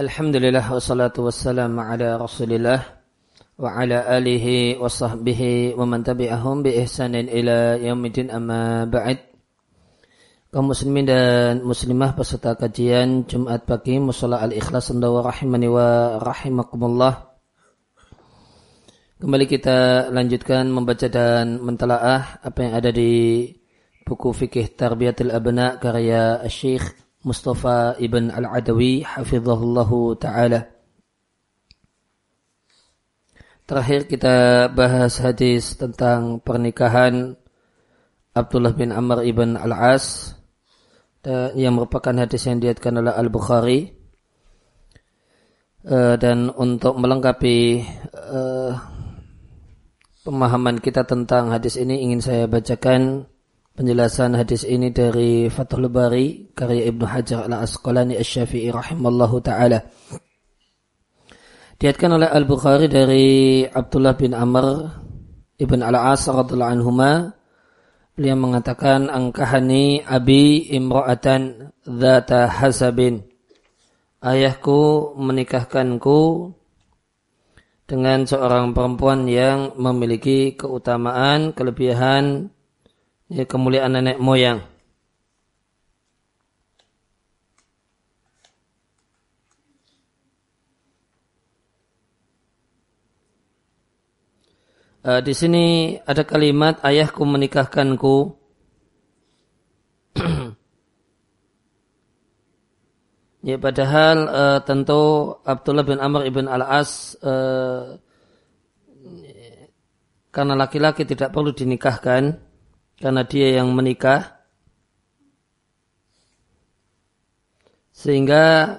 Alhamdulillah wassalatu wassalamu ala rasulillah wa ala alihi wa sahbihi wa man tabi'ahum bi ihsanin ila yaumidin amma ba'd. Kaum muslimin dan muslimah peserta kajian Jumat pagi Musala Al-Ikhlas wa rahimani wa rahimakumullah. Kembali kita lanjutkan membaca dan mentelaah apa yang ada di buku fikih Tarbiyatul Abna karya Syekh Mustafa Ibn Al-Adawi hafizahullahu taala. Terakhir kita bahas hadis tentang pernikahan Abdullah bin Amr ibn Al-As yang merupakan hadis yang diatkan oleh Al-Bukhari eh, dan untuk melengkapi eh, pemahaman kita tentang hadis ini ingin saya bacakan penjelasan hadis ini dari Fathul Bari karya Ibnu Hajar Al-Asqalani Asy-Syafi'i rahimallahu taala. Diatkan oleh Al-Bukhari dari Abdullah bin Amr Ibn Al-As radhiyallahu anhuma beliau mengatakan angkahani abi imra'atan dzata hasabin ayahku menikahkanku dengan seorang perempuan yang memiliki keutamaan, kelebihan ya, kemuliaan nenek moyang. Uh, di sini ada kalimat ayahku menikahkanku. ya padahal uh, tentu Abdullah bin Amr ibn Al-As uh, karena laki-laki tidak perlu dinikahkan karena dia yang menikah sehingga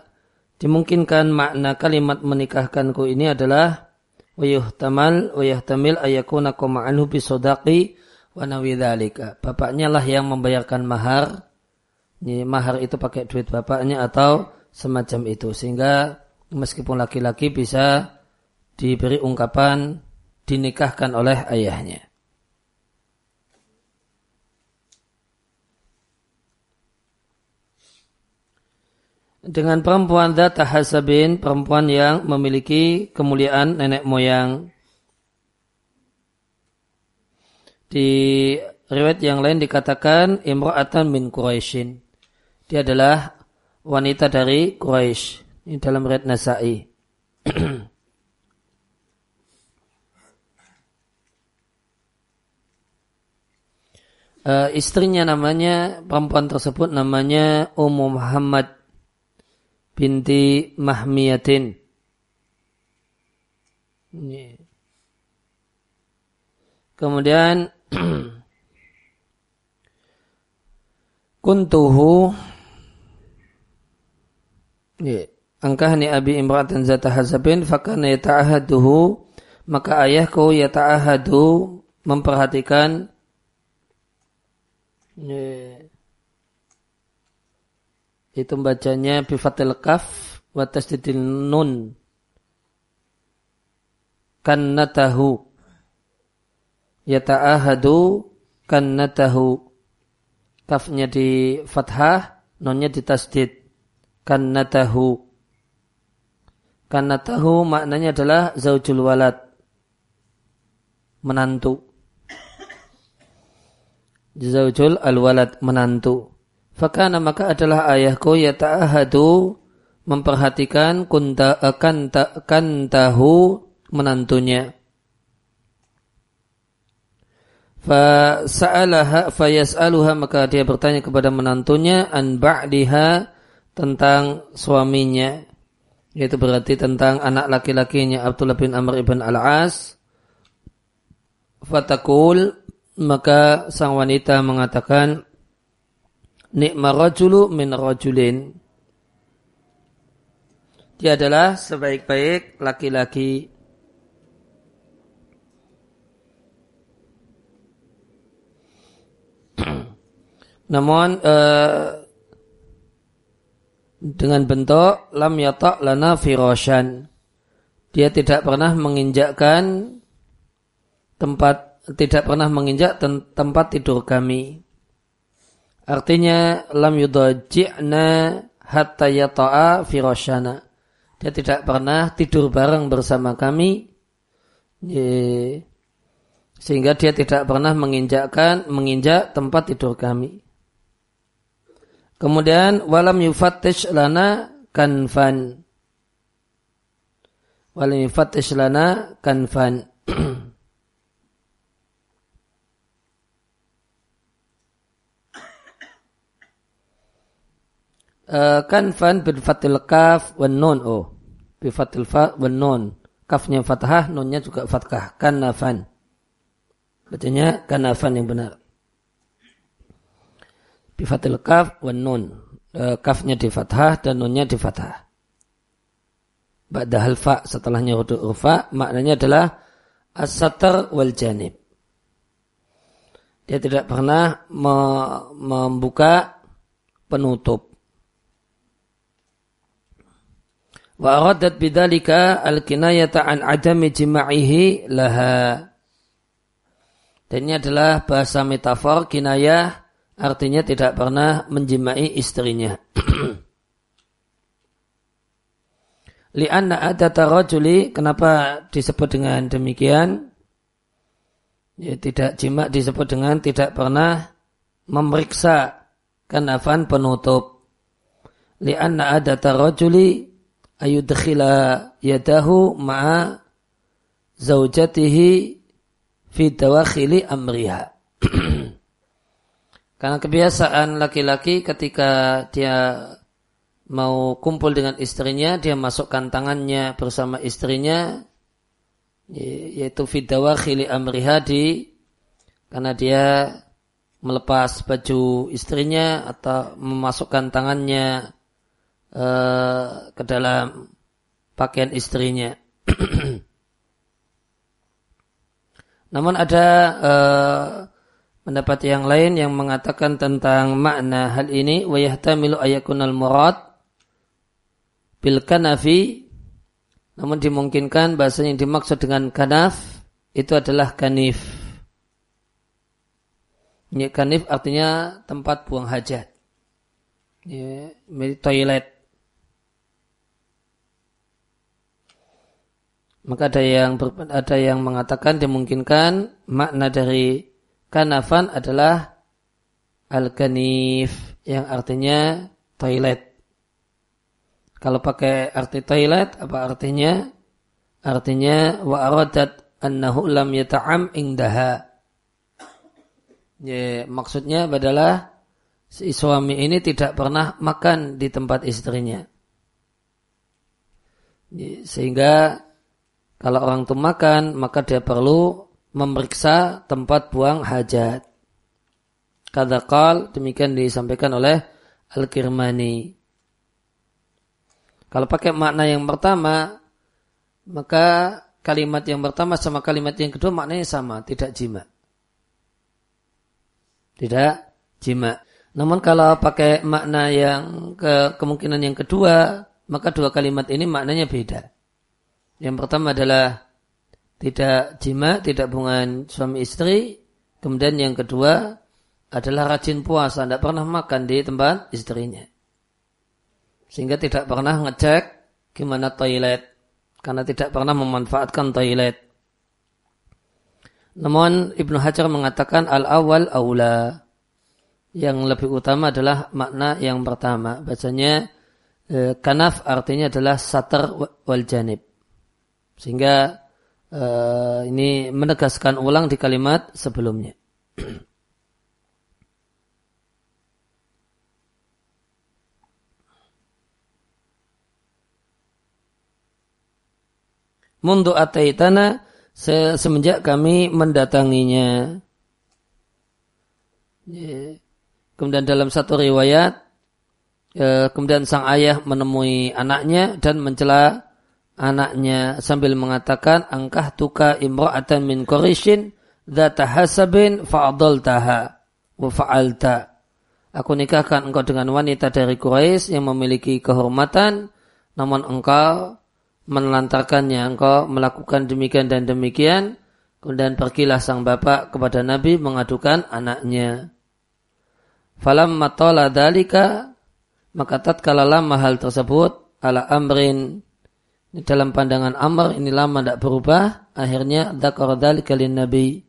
dimungkinkan makna kalimat menikahkanku ini adalah wayuhtamal wayahtamil ayakuna koma anhu bisodaki wa nawidhalika. Bapaknya lah yang membayarkan mahar. Ini mahar itu pakai duit bapaknya atau semacam itu. Sehingga meskipun laki-laki bisa diberi ungkapan dinikahkan oleh ayahnya. Dengan perempuan data hasabin, perempuan yang memiliki kemuliaan nenek moyang. Di riwayat yang lain dikatakan imra'atan min Quraisyin. Dia adalah wanita dari Quraisy. Ini dalam riwayat Nasai. uh, istrinya namanya perempuan tersebut namanya Ummu Muhammad binti Mahmiyatin. Kemudian kuntuhu angkahni abi imratan zata hazabin fakana yata'ahaduhu maka ayahku yata'ahadu memperhatikan itu bacanya bifatil kaf wa tasdidil nun. Kannatahu. Yata'ahadu kannatahu. Kafnya di fathah nonnya di tasdid. Kannatahu. Kannatahu maknanya adalah zaujul walad. Menantu. Zaujul al-walad menantu Fakana maka adalah ayahku ya ta'ahadu memperhatikan kunta akan takkan tahu menantunya. Fa sa'alaha fa yas'aluha maka dia bertanya kepada menantunya an ba'diha tentang suaminya yaitu berarti tentang anak laki-lakinya Abdullah bin Amr ibn Al-As fatakul maka sang wanita mengatakan Nikma rajulu min rajulin. Dia adalah sebaik-baik laki-laki. Namun uh, dengan bentuk lam yatak lana firashan. Dia tidak pernah menginjakkan tempat tidak pernah menginjak tempat tidur kami. Artinya lam yudaji'na hatta yata'a firashana. dia tidak pernah tidur bareng bersama kami sehingga dia tidak pernah menginjakkan menginjak tempat tidur kami. Kemudian walam yufattish lana kanfan. Walam yufattish lana kanfan. Uh, kanfan bil fatil kaf wan nun oh bi fatil fa wan nun kafnya fathah nunnya juga fathah kanafan bacanya kanafan yang benar bifatil kaf wan nun. E, kafnya di fathah dan nunnya di fathah. Ba'da fa setelahnya huruf urfa maknanya adalah as-satar wal janib. Dia tidak pernah me membuka penutup. Wa aradat bidalika al-kinayata an adami jima'ihi laha. Dan ini adalah bahasa metafor kinayah artinya tidak pernah menjimai istrinya. Lianna ada tarajuli, kenapa disebut dengan demikian? Ya, tidak jima disebut dengan tidak pernah memeriksa kanafan penutup. Lianna ada tarajuli ayudkhila yadahu ma'a zaujatihi fi dawakhili amriha. Karena kebiasaan laki-laki ketika dia mau kumpul dengan istrinya, dia masukkan tangannya bersama istrinya, yaitu fidawa khili amriha di karena dia melepas baju istrinya atau memasukkan tangannya uh, ke dalam pakaian istrinya. Namun ada uh, pendapat yang lain yang mengatakan tentang makna hal ini wa yahtamilu ayakunal murad bil kanafi namun dimungkinkan bahasa yang dimaksud dengan kanaf itu adalah kanif. Ini kanif artinya tempat buang hajat. Ya, toilet. Maka ada yang ada yang mengatakan dimungkinkan makna dari Kanafan adalah al-kanif yang artinya toilet. Kalau pakai arti toilet apa artinya? Artinya wa aradat annahu lam yata'am indaha. Ya, maksudnya adalah si suami ini tidak pernah makan di tempat istrinya. Ya, sehingga kalau orang itu makan, maka dia perlu memeriksa tempat buang hajat. Kadakal demikian disampaikan oleh Al-Kirmani. Kalau pakai makna yang pertama, maka kalimat yang pertama sama kalimat yang kedua maknanya sama, tidak jima. Tidak jima. Namun kalau pakai makna yang ke kemungkinan yang kedua, maka dua kalimat ini maknanya beda. Yang pertama adalah tidak jima, tidak hubungan suami istri. Kemudian yang kedua adalah rajin puasa, tidak pernah makan di tempat istrinya. Sehingga tidak pernah ngecek gimana toilet. Karena tidak pernah memanfaatkan toilet. Namun Ibnu Hajar mengatakan al-awal aula. Yang lebih utama adalah makna yang pertama. Bacanya eh, kanaf artinya adalah satar wal janib. Sehingga uh, ini menegaskan ulang di kalimat sebelumnya. Mundu ataitana semenjak kami mendatanginya. Kemudian dalam satu riwayat, eh, kemudian sang ayah menemui anaknya dan mencela anaknya sambil mengatakan angkah tuka imra'atan min Quraisyin dzata hasabin fa'adaltaha wa fa'alta. Aku nikahkan engkau dengan wanita dari Quraisy yang memiliki kehormatan namun engkau menelantarkannya engkau melakukan demikian dan demikian kemudian pergilah sang bapak kepada Nabi mengadukan anaknya. Falam matola dalika maka tatkala lama hal tersebut ala amrin dalam pandangan Amr ini lama tidak berubah. Akhirnya dzakara dzalika Nabi.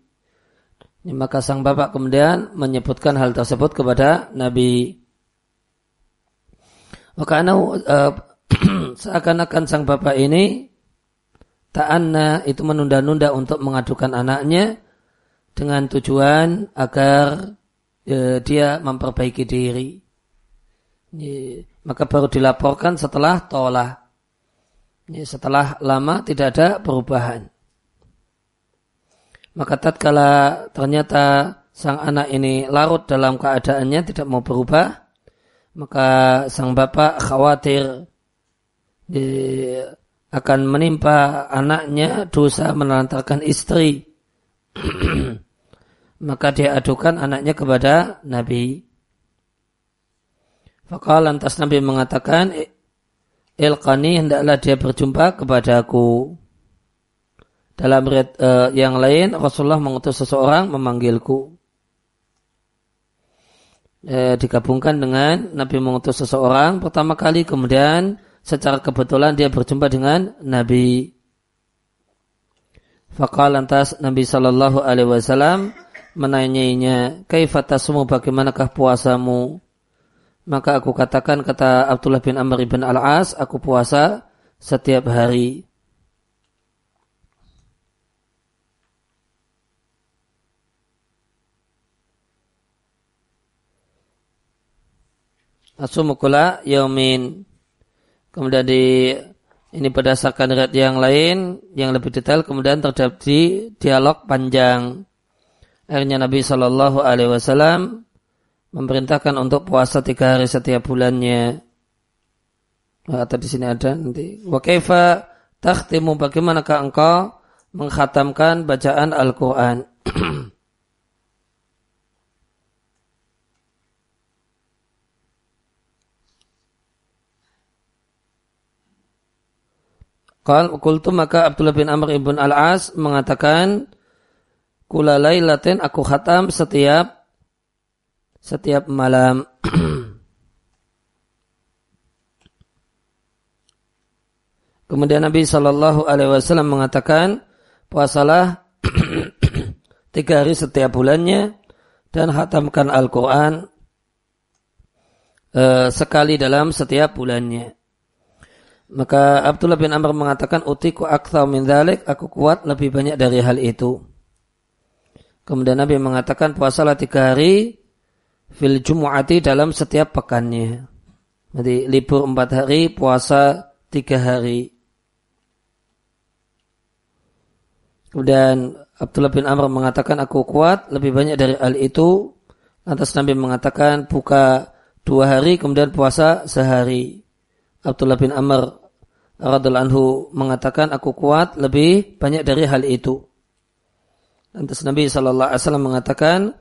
Maka sang bapak kemudian menyebutkan hal tersebut kepada Nabi. Maka uh, seakan-akan sang bapak ini ta'anna itu menunda-nunda untuk mengadukan anaknya dengan tujuan agar uh, dia memperbaiki diri. Maka baru dilaporkan setelah tolak. Setelah lama tidak ada perubahan. Maka tatkala ternyata sang anak ini larut dalam keadaannya tidak mau berubah, maka sang bapak khawatir akan menimpa anaknya dosa menelantarkan istri. maka dia adukan anaknya kepada Nabi. Fakal lantas Nabi mengatakan, Ilqani hendaklah dia berjumpa kepadaku. Dalam red, uh, yang lain Rasulullah mengutus seseorang memanggilku. E, digabungkan dengan Nabi mengutus seseorang pertama kali kemudian secara kebetulan dia berjumpa dengan Nabi. Fakal lantas Nabi Shallallahu Alaihi Wasallam menanyainya, "Kaifatasmu bagaimanakah puasamu?" Maka aku katakan kata Abdullah bin Amr bin Al-As, aku puasa setiap hari. Asumukula yaumin. Kemudian di ini berdasarkan riwayat yang lain yang lebih detail kemudian terjadi dialog panjang. Akhirnya Nabi Shallallahu Alaihi Wasallam memerintahkan untuk puasa tiga hari setiap bulannya. Nah, atau di sini ada nanti. Wa kaifa takhtimu bagaimanakah engkau menghatamkan bacaan Al-Quran? Kultu maka Abdullah bin Amr ibn al-As mengatakan kula lailatin aku khatam setiap setiap malam. Kemudian Nabi Shallallahu Alaihi Wasallam mengatakan puasalah tiga hari setiap bulannya dan hatamkan Al-Quran uh, sekali dalam setiap bulannya. Maka Abdullah bin Amr mengatakan utiku akthar min dhalik, aku kuat lebih banyak dari hal itu. Kemudian Nabi mengatakan puasalah tiga hari fil jumu'ati dalam setiap pekannya. Jadi libur empat hari, puasa tiga hari. Kemudian Abdullah bin Amr mengatakan aku kuat lebih banyak dari hal itu. Lantas Nabi mengatakan buka dua hari kemudian puasa sehari. Abdullah bin Amr radhiallahu anhu mengatakan aku kuat lebih banyak dari hal itu. Lantas Nabi Wasallam mengatakan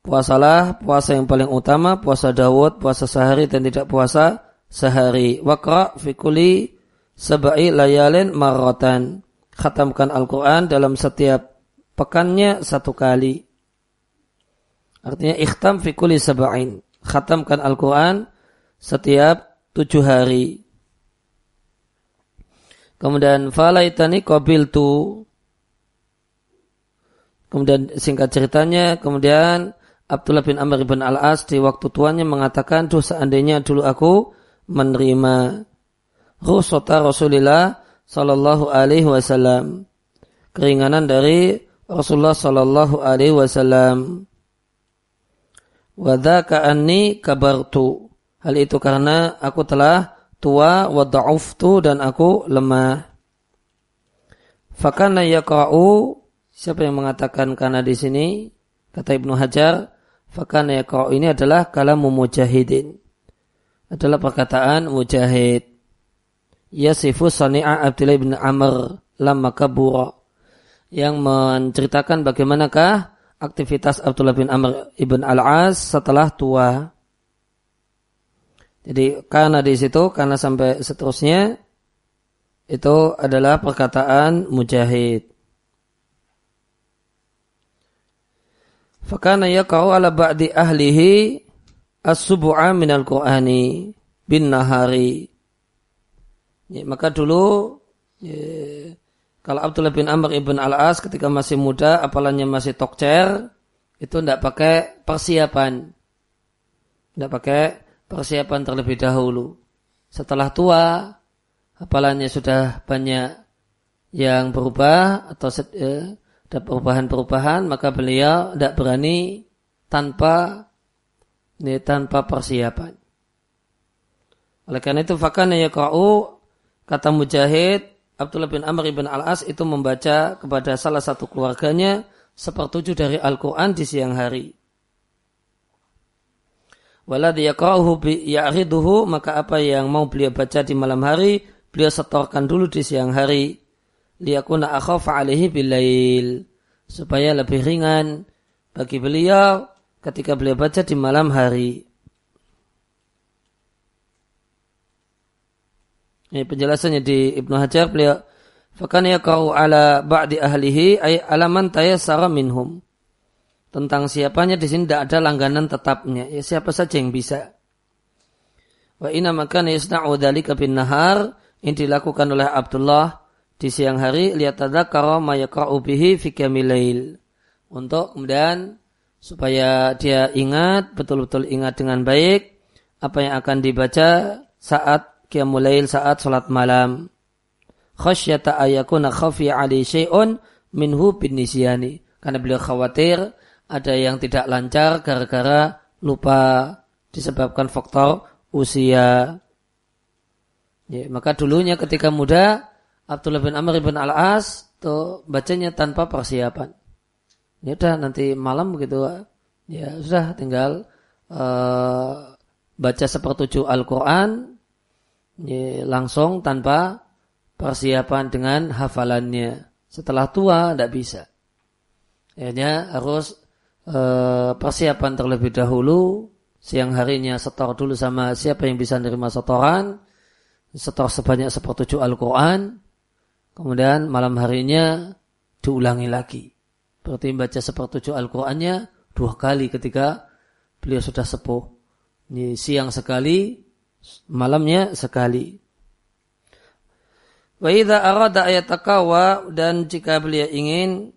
Puasalah puasa yang paling utama, puasa Dawud, puasa sehari dan tidak puasa sehari. Wakra fikuli sebai layalin marotan. Khatamkan Al-Quran dalam setiap pekannya satu kali. Artinya ikhtam fikuli saba'in. Khatamkan Al-Quran setiap tujuh hari. Kemudian falaitani qabil tu. Kemudian singkat ceritanya, kemudian Abdullah bin Amr bin Al-As di waktu tuanya mengatakan, tuh seandainya dulu aku menerima rusota Rasulullah Sallallahu Alaihi Wasallam keringanan dari Rasulullah Sallallahu Alaihi Wasallam. Wadaka anni kabartu. Hal itu karena aku telah tua wa dan aku lemah. Fakana yaqa'u siapa yang mengatakan karena di sini kata Ibnu Hajar Fakana yakau ini adalah kalamu mujahidin. Adalah perkataan mujahid. Yasifu sani'a Abdullah bin Amr lama kabura. Yang menceritakan bagaimanakah aktivitas Abdullah bin Amr ibn al-As setelah tua. Jadi karena di situ, karena sampai seterusnya, itu adalah perkataan mujahid. Fakana yaqa'u ala ba'di ahlihi as-subu'a minal Qur'ani bin nahari. Ya, maka dulu Ya, kalau Abdullah bin Amr ibn Al-As ketika masih muda, apalanya masih tokcer, itu tidak pakai persiapan. Tidak pakai persiapan terlebih dahulu. Setelah tua, apalanya sudah banyak yang berubah atau eh, ada perubahan-perubahan, maka beliau tidak berani tanpa ini tanpa persiapan. Oleh karena itu fakana yaqa'u kata Mujahid Abdullah bin Amr bin Al-As itu membaca kepada salah satu keluarganya sepertujuh dari Al-Quran di siang hari. Walad yaqra'uhu ya'riduhu maka apa yang mau beliau baca di malam hari beliau setorkan dulu di siang hari liyakuna akhafa alaihi bilail supaya lebih ringan bagi beliau ketika beliau baca di malam hari. Ini penjelasannya di Ibnu Hajar beliau Fakan kau ala ba'di ahlihi ay alaman tayassara minhum. Tentang siapanya di sini tidak ada langganan tetapnya. Ya siapa saja yang bisa. Wa inna makan yasna'u dzalika bin nahar yang dilakukan oleh Abdullah di siang hari lihat ma yaqra'u bihi fi lail. Untuk kemudian supaya dia ingat betul-betul ingat dengan baik apa yang akan dibaca saat qiyamul lail saat salat malam. Khasyata ayakuna khafi ali syai'un minhu bin nisyani. Karena beliau khawatir ada yang tidak lancar gara-gara lupa disebabkan faktor usia. Ya, maka dulunya ketika muda Abdullah bin Amr bin Al-As tuh bacanya tanpa persiapan. Ya udah nanti malam begitu ya sudah tinggal uh, baca sepertujuh Al-Quran ya, langsung tanpa persiapan dengan hafalannya. Setelah tua tidak bisa. Akhirnya harus uh, persiapan terlebih dahulu. Siang harinya setor dulu sama siapa yang bisa menerima setoran. Setor sebanyak sepertujuh Al-Quran Kemudian malam harinya diulangi lagi. Berarti baca sepertujuh Al-Qur'annya dua kali ketika beliau sudah sepuh. Ini siang sekali, malamnya sekali. Wa idza arada ayatakawa dan jika beliau ingin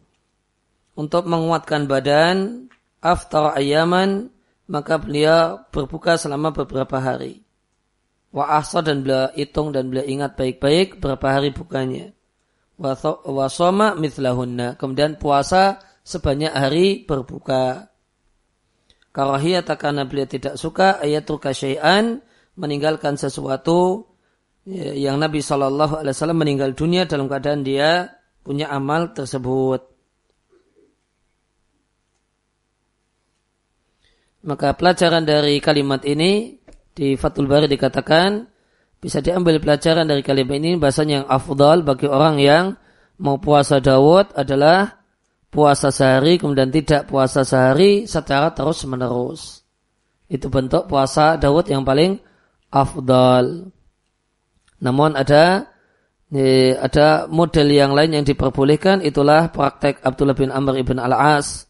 untuk menguatkan badan aftar ayaman maka beliau berbuka selama beberapa hari. Wa ahsa dan beliau hitung dan beliau ingat baik-baik berapa hari bukanya wasoma mithlahunna. Kemudian puasa sebanyak hari berbuka. Karahiyat karena beliau tidak suka ayatruka syai'an meninggalkan sesuatu ya, yang Nabi Shallallahu Alaihi Wasallam meninggal dunia dalam keadaan dia punya amal tersebut. Maka pelajaran dari kalimat ini di Fathul Bari dikatakan bisa diambil pelajaran dari kalimat ini bahasanya yang afdal bagi orang yang mau puasa Dawud adalah puasa sehari kemudian tidak puasa sehari secara terus menerus. Itu bentuk puasa Dawud yang paling afdal. Namun ada ada model yang lain yang diperbolehkan itulah praktek Abdullah bin Amr ibn al-As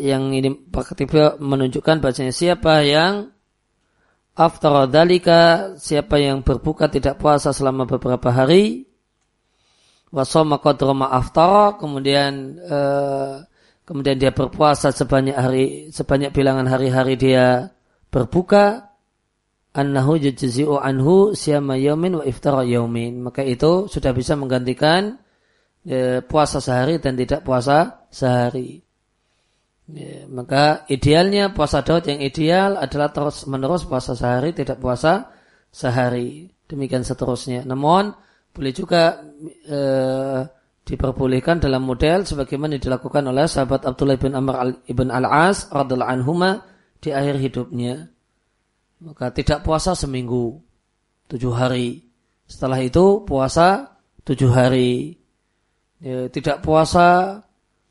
yang ini praktik menunjukkan bahasanya siapa yang Aftar dalika siapa yang berbuka tidak puasa selama beberapa hari wasoma qadroma aftara kemudian uh, kemudian dia berpuasa sebanyak hari sebanyak bilangan hari-hari dia berbuka annahu yujzi'u anhu siyama yaumin wa iftara yaumin maka itu sudah bisa menggantikan uh, puasa sehari dan tidak puasa sehari Ya, maka idealnya puasa Daud yang ideal adalah terus menerus puasa sehari, tidak puasa sehari. Demikian seterusnya. Namun boleh juga e, diperbolehkan dalam model sebagaimana dilakukan oleh sahabat Abdullah bin Amr ibn al-As radhiallahu anhuma di akhir hidupnya. Maka tidak puasa seminggu, tujuh hari. Setelah itu puasa tujuh hari. Ya, tidak puasa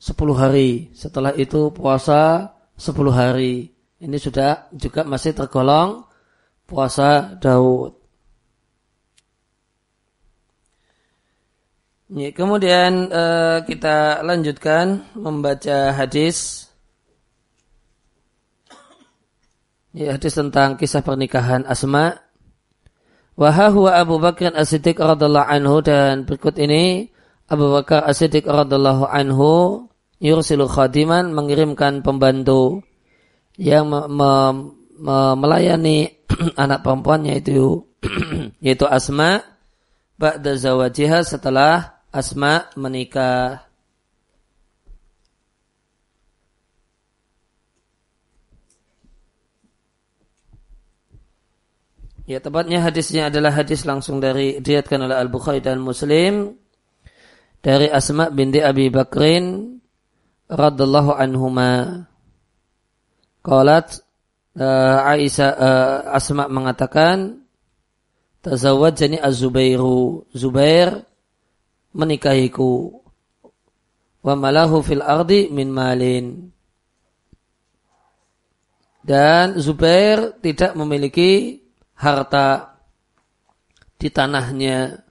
10 hari. Setelah itu puasa 10 hari. Ini sudah juga masih tergolong puasa Daud. Ya, kemudian uh, kita lanjutkan membaca hadis. Ya, hadis tentang kisah pernikahan Asma. Wahahu Abu Bakar As-Siddiq radhiallahu anhu dan berikut ini Abu Bakar As-Siddiq radhiallahu anhu yursilu khadiman mengirimkan pembantu yang me me me melayani anak perempuannya itu yaitu Asma ba'da zawajiha setelah Asma menikah. Ya tepatnya hadisnya adalah hadis langsung dari diatkan oleh Al-Bukhari dan Muslim dari Asma binti Abi Bakrin radallahu anhuma. Qalat uh, Aisyah uh, Asma mengatakan tazawwajani Az-Zubairu Zubair menikahiku wa malahu fil ardi min malin dan Zubair tidak memiliki harta di tanahnya.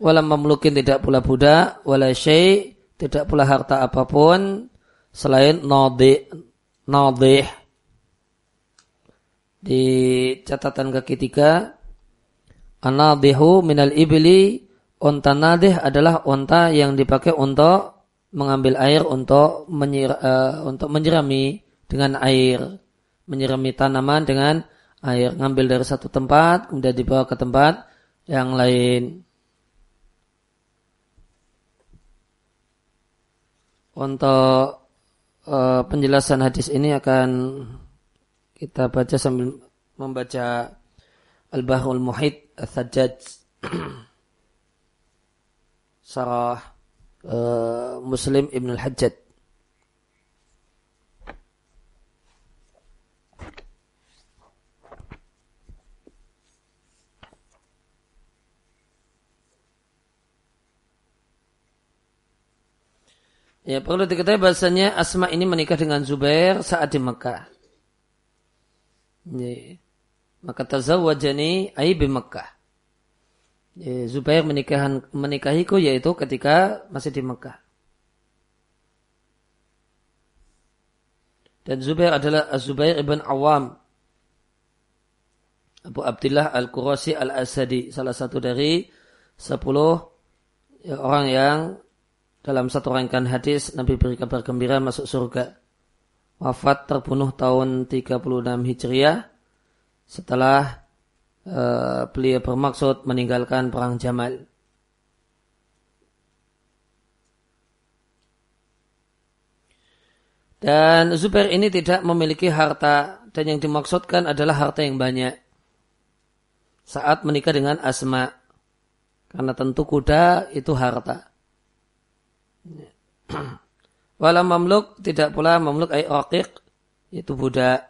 Walam mamlukin tidak pula budak, wala syai, tidak pula harta apa pun selain nadih. Di catatan kaki tiga, anadihu minal ibli, onta nadih adalah onta yang dipakai untuk mengambil air untuk menyir, uh, untuk menyirami dengan air, menyirami tanaman dengan air ngambil dari satu tempat kemudian dibawa ke tempat yang lain. Untuk uh, penjelasan hadis ini akan kita baca sambil membaca Al-Bahrul Muhit Al-Sajjaj Sarah uh, Muslim Ibn Al-Hajjaj Ya perlu diketahui bahasanya Asma ini menikah dengan Zubair saat di Mekah. Ya. Maka tazawwajani ai di Mekah. Ya, Zubair menikahan, menikahiku yaitu ketika masih di Mekah. Dan Zubair adalah Zubair ibn Awam. Abu Abdullah Al-Qurasi Al-Asadi. Salah satu dari sepuluh ya, orang yang dalam satu rangkaian hadis, Nabi beri kabar gembira masuk surga. Wafat terbunuh tahun 36 Hijriah setelah uh, beliau bermaksud meninggalkan perang Jamal. Dan Zubair ini tidak memiliki harta dan yang dimaksudkan adalah harta yang banyak. Saat menikah dengan Asma. Karena tentu kuda itu harta. Walau mamluk tidak pula mamluk ay raqiq itu budak.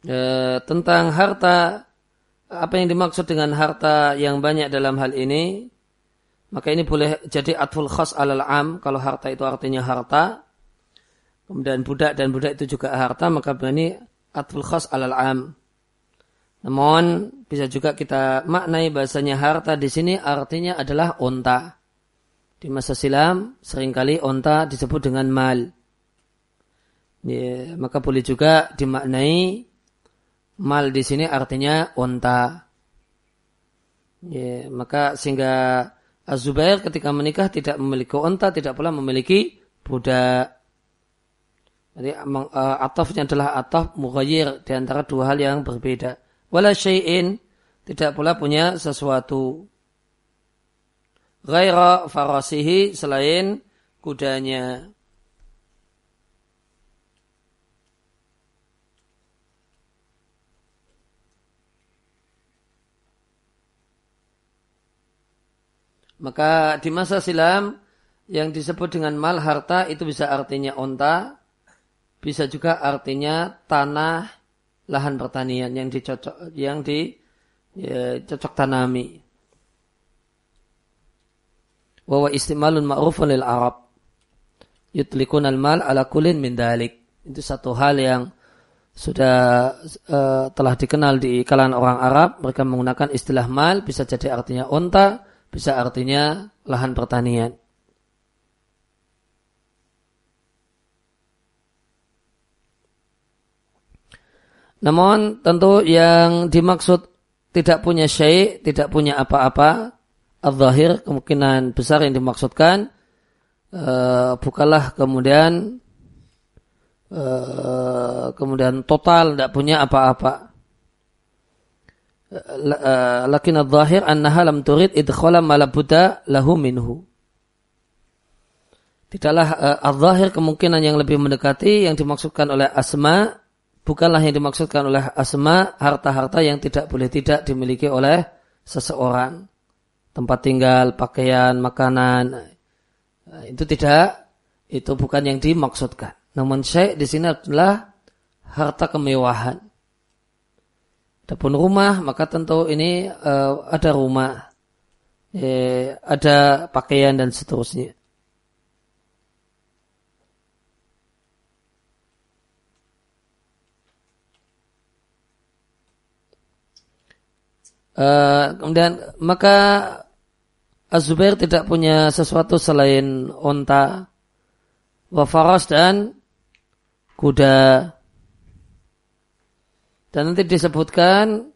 E, tentang harta apa yang dimaksud dengan harta yang banyak dalam hal ini? Maka ini boleh jadi atful khas alal am kalau harta itu artinya harta. Kemudian budak dan budak itu juga harta maka ini atful khas alal am. Namun bisa juga kita maknai bahasanya harta di sini artinya adalah onta. Di masa silam sering kali onta disebut dengan mal. Ya, maka boleh juga dimaknai mal di sini artinya onta. Ya, maka sehingga Az-Zubair ketika menikah tidak memiliki onta, tidak pula memiliki budak. Jadi uh, atafnya adalah ataf mughayyir di antara dua hal yang berbeda. Wala syai'in tidak pula punya sesuatu. Ghaira farasihi selain kudanya. Maka di masa silam yang disebut dengan mal harta itu bisa artinya onta, bisa juga artinya tanah lahan pertanian yang dicocok yang di ya, tanami. Wa istimalun ma'rufun lil Arab. Yutlikun al-mal ala kulin min dalik. Itu satu hal yang sudah uh, telah dikenal di kalangan orang Arab. Mereka menggunakan istilah mal, bisa jadi artinya onta, bisa artinya lahan pertanian. Namun tentu yang dimaksud tidak punya syai, tidak punya apa-apa, al-zahir kemungkinan besar yang dimaksudkan uh, bukalah kemudian uh, kemudian total tidak punya apa-apa. Uh, lakin al-zahir annaha lam turid idkhala malabuda lahu minhu. Tidaklah uh, al-zahir kemungkinan yang lebih mendekati yang dimaksudkan oleh asma bukanlah yang dimaksudkan oleh asma harta-harta yang tidak boleh tidak dimiliki oleh seseorang. Tempat tinggal, pakaian, makanan. Nah, itu tidak, itu bukan yang dimaksudkan. Namun syekh di sini adalah harta kemewahan. Adapun rumah, maka tentu ini uh, ada rumah, eh, ada pakaian dan seterusnya. Uh, kemudian maka Az-Zubair tidak punya sesuatu selain onta, wafaras dan kuda. Dan nanti disebutkan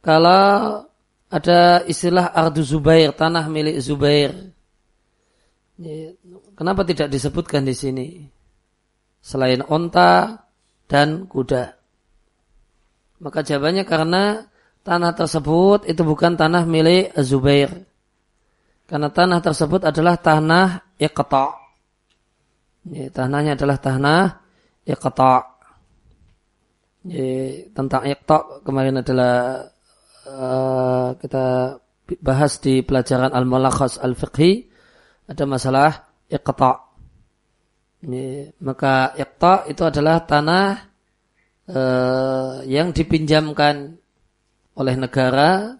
kalau ada istilah Ardu Zubair, tanah milik Zubair. Kenapa tidak disebutkan di sini? Selain onta dan kuda. Maka jawabannya karena tanah tersebut itu bukan tanah milik Zubair. Karena tanah tersebut adalah tanah iqta. Ya, tanahnya adalah tanah iqta. Ya, tentang iqta kemarin adalah uh, kita bahas di pelajaran Al-Mulakhas Al-Fiqhi ada masalah iqta. Ya, maka iqta itu adalah tanah uh, yang dipinjamkan oleh negara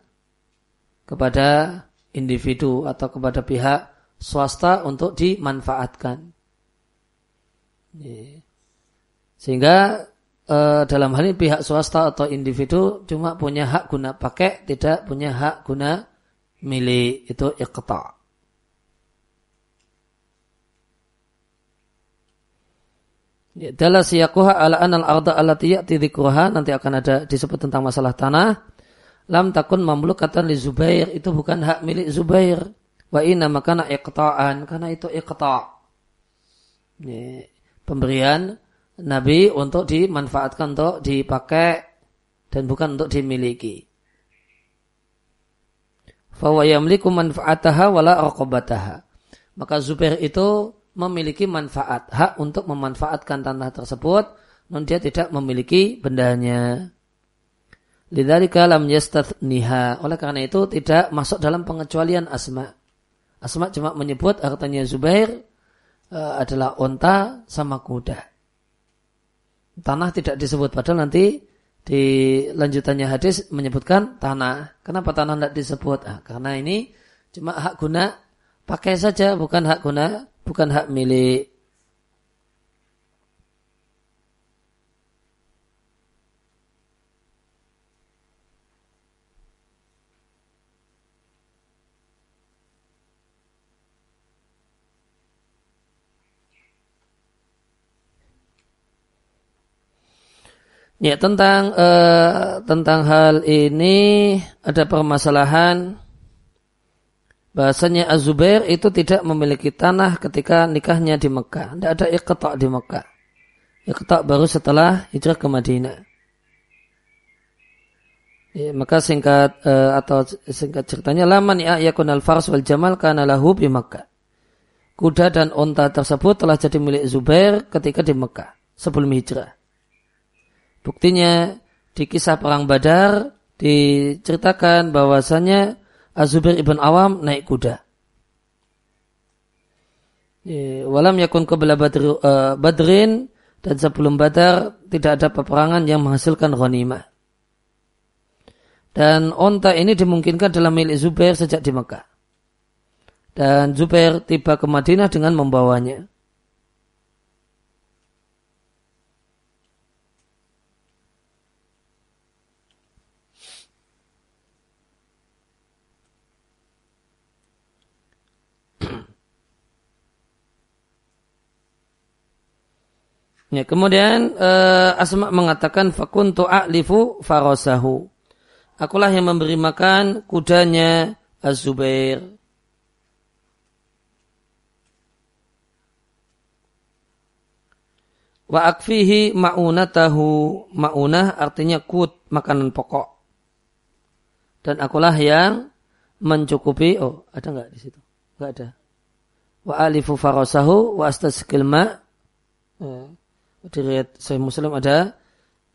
kepada individu atau kepada pihak swasta untuk dimanfaatkan. Sehingga eh, dalam hal ini pihak swasta atau individu cuma punya hak guna pakai, tidak punya hak guna milik itu iqta. Dalam siyakuha ala anal arda allati ya'ti nanti akan ada disebut tentang masalah tanah lam takun mamlukatan li Zubair. Itu bukan hak milik Zubair. Wa inna makana iqta'an. Karena itu iqta' pemberian Nabi untuk dimanfaatkan untuk dipakai dan bukan untuk dimiliki. Fawa yamliku manfaataha wala raqabataha. Maka Zubair itu memiliki manfaat. Hak untuk memanfaatkan tanah tersebut namun dia tidak memiliki bendanya Lidzalika lam yastathniha. Oleh karena itu tidak masuk dalam pengecualian Asma. Asma cuma menyebut artinya Zubair uh, adalah onta sama kuda. Tanah tidak disebut padahal nanti di lanjutannya hadis menyebutkan tanah. Kenapa tanah tidak disebut? Ah, karena ini cuma hak guna pakai saja bukan hak guna, bukan hak milik Ya tentang uh, tentang hal ini ada permasalahan bahasanya Az-Zubair itu tidak memiliki tanah ketika nikahnya di Mekah. Tidak ada iqta' di Mekah. Iqta' baru setelah hijrah ke Madinah. Ya, maka singkat uh, atau singkat ceritanya laman ya yakun al fars wal jamal kana lahu di Mekah. Kuda dan onta tersebut telah jadi milik Zubair ketika di Mekah sebelum hijrah. Buktinya di kisah perang Badar diceritakan bahwasanya Azubair ibn Awam naik kuda. Walam yakun qabla uh, badrin dan sebelum Badar tidak ada peperangan yang menghasilkan ghanimah. Dan onta ini dimungkinkan dalam milik Zubair sejak di Mekah. Dan Zubair tiba ke Madinah dengan membawanya. Ya, kemudian uh, Asma mengatakan fakuntu a'lifu farasahu. Akulah yang memberi makan kudanya Az-Zubair. Wa akfihi ma'unatahu. Ma'unah artinya kut, makanan pokok. Dan akulah yang mencukupi. Oh, ada nggak di situ? Nggak ada. Wa alifu farasahu wa astaskil ma. Di Sahih Muslim ada.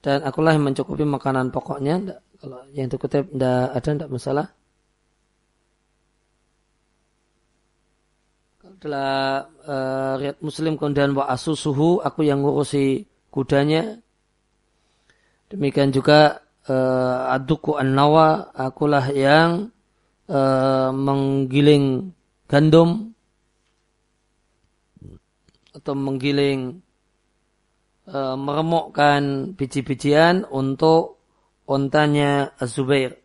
Dan akulah yang mencukupi makanan pokoknya. Kalau yang dikutip tidak ada, tidak masalah. adalah uh, muslim kemudian wa asusuhu aku yang ngurusi kudanya demikian juga uh, aduku an-nawa akulah yang uh, menggiling gandum atau menggiling uh, meremukkan biji-bijian untuk ontanya Az-Zubair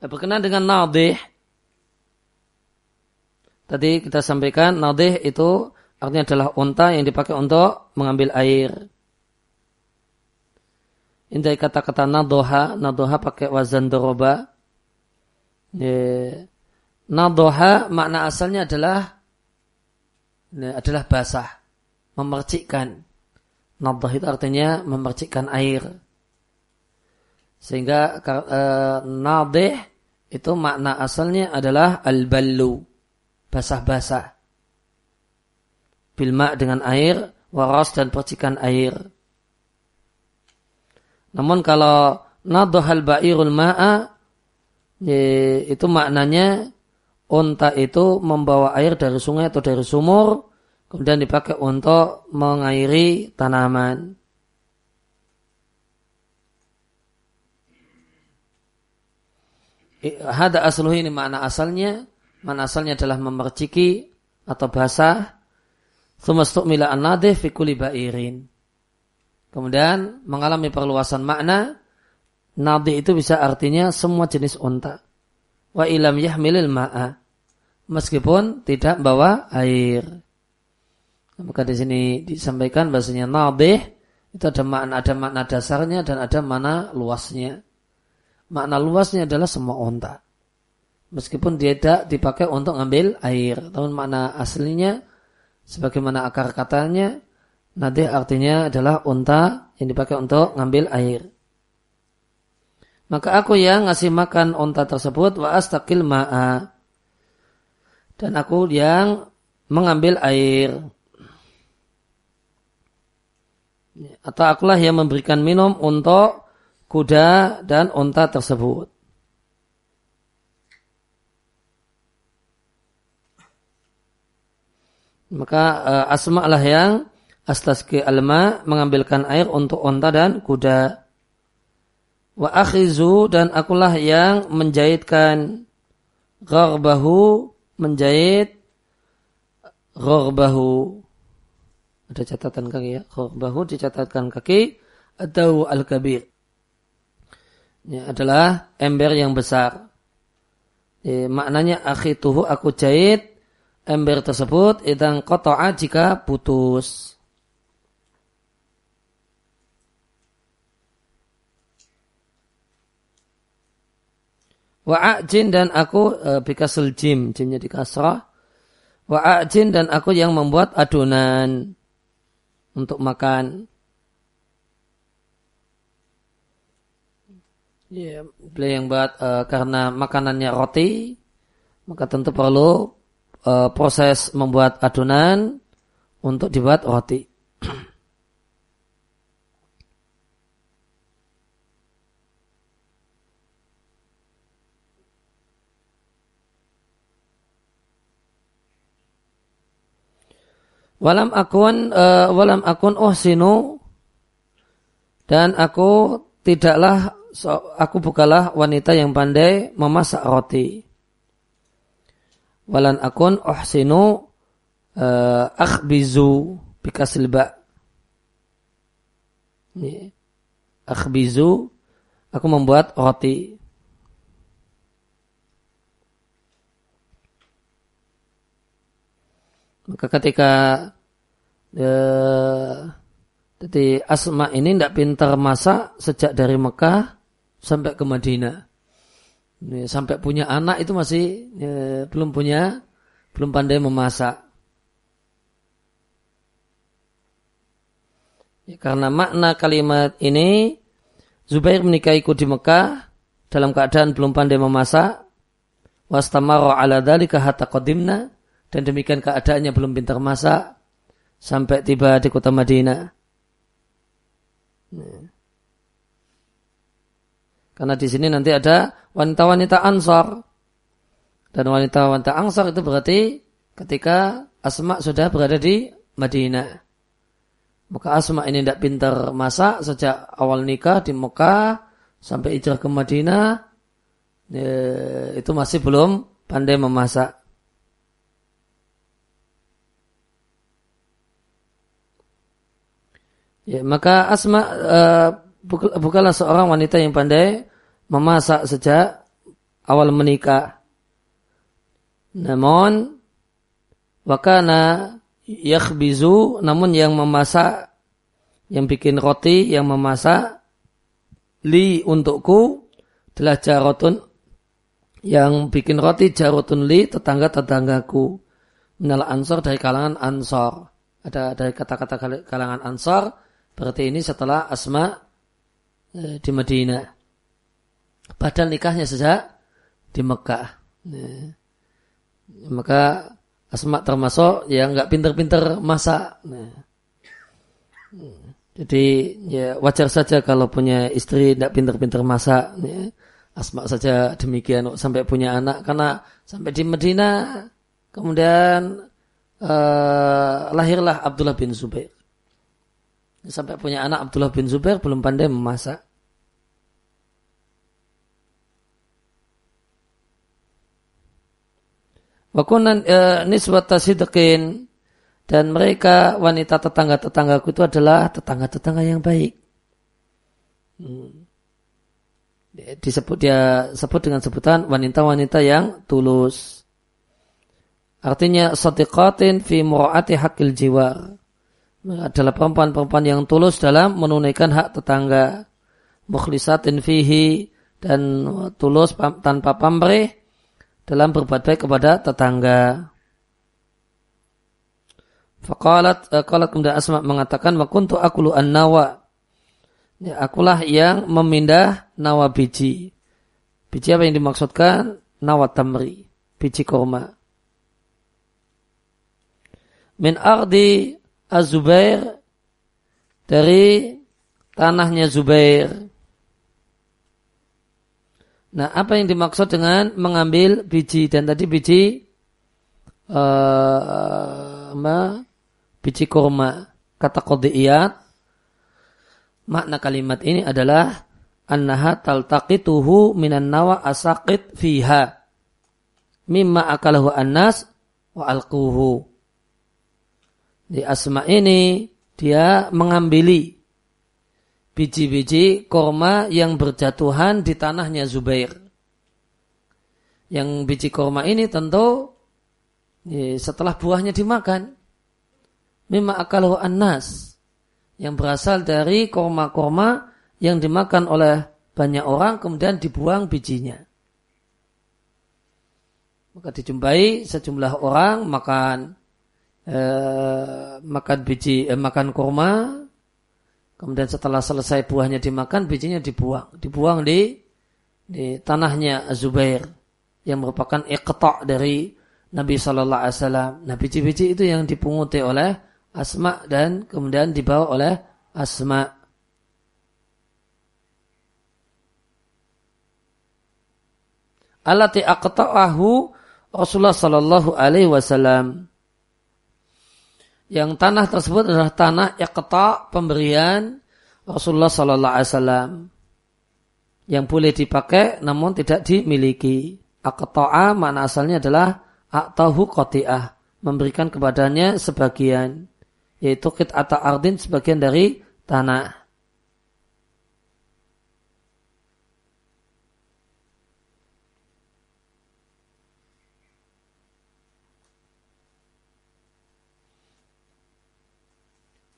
berkenaan dengan nadih tadi kita sampaikan nadih itu artinya adalah unta yang dipakai untuk mengambil air. Ini kata-kata nadoha nadoha pakai wazan doroba. Nadoha makna asalnya adalah adalah basah memercikkan nadoh itu artinya memercikkan air sehingga uh, nadih itu makna asalnya adalah al-ballu. Basah-basah. Bilma dengan air, waras dan percikan air. Namun kalau nadhal ba'irul ma'a itu maknanya unta itu membawa air dari sungai atau dari sumur kemudian dipakai untuk mengairi tanaman. hada asluh ini makna asalnya. Makna asalnya adalah memerciki atau basah. Mila an-nadih fi ba'irin. Kemudian mengalami perluasan makna. Nadih itu bisa artinya semua jenis unta. Wa ilam yahmilil ma'a meskipun tidak bawa air maka di sini disampaikan bahasanya nadih itu ada makna ada makna dasarnya dan ada makna luasnya makna luasnya adalah semua onta. Meskipun dia tidak dipakai untuk ngambil air. Namun makna aslinya, sebagaimana akar katanya, nanti artinya adalah unta yang dipakai untuk ngambil air. Maka aku yang ngasih makan unta tersebut wa astakil ma'a. Dan aku yang mengambil air. Atau akulah yang memberikan minum untuk kuda dan unta tersebut. Maka uh, asma lah yang astaski alma mengambilkan air untuk unta dan kuda. Wa akhizu dan akulah yang menjahitkan gharbahu menjahit gharbahu ada catatan kaki ya gharbahu dicatatkan kaki atau al-kabir ya, adalah ember yang besar. Ya, maknanya akhituhu aku jahit ember tersebut idang kotoa jika putus. Wa ajin dan aku e, bikasul jim, jimnya di kasrah. Wa ajin dan aku yang membuat adonan untuk makan. Ya, beliau yang buat uh, karena makanannya roti, maka tentu perlu uh, proses membuat adonan untuk dibuat roti. Walam akun uh, walam akun sinu dan aku tidaklah so, aku bukalah wanita yang pandai memasak roti. Walan akun uhsinu uh, akhbizu bikasil ba. Akhbizu aku membuat roti. Maka ketika eh, jadi Asma ini tidak pintar masak sejak dari Mekah sampai ke Madinah. Sampai punya anak itu masih ya, belum punya, belum pandai memasak. Ya, karena makna kalimat ini, Zubair menikahiku di Mekah dalam keadaan belum pandai memasak. Wastamaro ala dhalika hatta qadimna. Dan demikian keadaannya belum pintar masak. Sampai tiba di kota Madinah. Karena di sini nanti ada wanita-wanita ansor. Dan wanita-wanita ansor itu berarti ketika Asma sudah berada di Madinah. Maka Asma ini tidak pintar masak sejak awal nikah di Mekah sampai hijrah ke Madinah. Ya, itu masih belum pandai memasak. Ya, maka Asma uh, bukanlah seorang wanita yang pandai memasak sejak awal menikah. Namun wakana yakhbizu namun yang memasak yang bikin roti yang memasak li untukku adalah jarotun yang bikin roti jarotun li tetangga-tetanggaku minal ansor dari kalangan ansor ada dari kata-kata kalangan ansor berarti ini setelah asma Eh, di Madinah. Padahal nikahnya sejak di Mekah. Ya. Maka Asma termasuk yang nggak pinter-pinter masak. Nah. Jadi ya wajar saja kalau punya istri tidak pinter-pinter masak. Ya. Asma saja demikian sampai punya anak karena sampai di Medina kemudian uh, lahirlah Abdullah bin Zubair. Sampai punya anak Abdullah bin Zubair belum pandai memasak. Wakunan e, nisbata sidqin dan mereka wanita tetangga-tetanggaku itu adalah tetangga-tetangga yang baik. Hmm. Disebut dia sebut dengan sebutan wanita-wanita yang tulus. Artinya sadiqatin fi mura'ati hakil jiwar adalah perempuan-perempuan yang tulus dalam menunaikan hak tetangga. Mukhlisatin fihi dan tulus tanpa pamrih dalam berbuat baik kepada tetangga. Faqalat uh, qalat kemudian Asma mengatakan wa kuntu akulu an-nawa. Ya, akulah yang memindah nawa biji. Biji apa yang dimaksudkan? Nawa tamri, biji kurma. Min ardi Az-Zubair dari tanahnya Zubair. Nah, apa yang dimaksud dengan mengambil biji? Dan tadi biji uh, uh, biji kurma. Kata qadiyat makna kalimat ini adalah annaha taltaqituhu minan nawa asaqit fiha. Mimma akalahu annas wa alquhu di asma ini dia mengambili biji-biji korma yang berjatuhan di tanahnya Zubair. Yang biji korma ini tentu ya, setelah buahnya dimakan. Mima akalahu annas. Yang berasal dari korma-korma yang dimakan oleh banyak orang kemudian dibuang bijinya. Maka dijumpai sejumlah orang makan eh, makan biji eh, makan kurma kemudian setelah selesai buahnya dimakan bijinya dibuang dibuang di di tanahnya Zubair yang merupakan iqta' dari Nabi Shallallahu Alaihi Wasallam. Nah biji-biji itu yang dipunguti oleh Asma dan kemudian dibawa oleh Asma. Alati aqta'ahu Rasulullah Shallallahu Alaihi Wasallam yang tanah tersebut adalah tanah iqta pemberian Rasulullah sallallahu alaihi wasallam yang boleh dipakai namun tidak dimiliki. Aqta'a mana asalnya adalah aqtahu qati'ah, memberikan kepadanya sebagian yaitu qit'ata ardin sebagian dari tanah.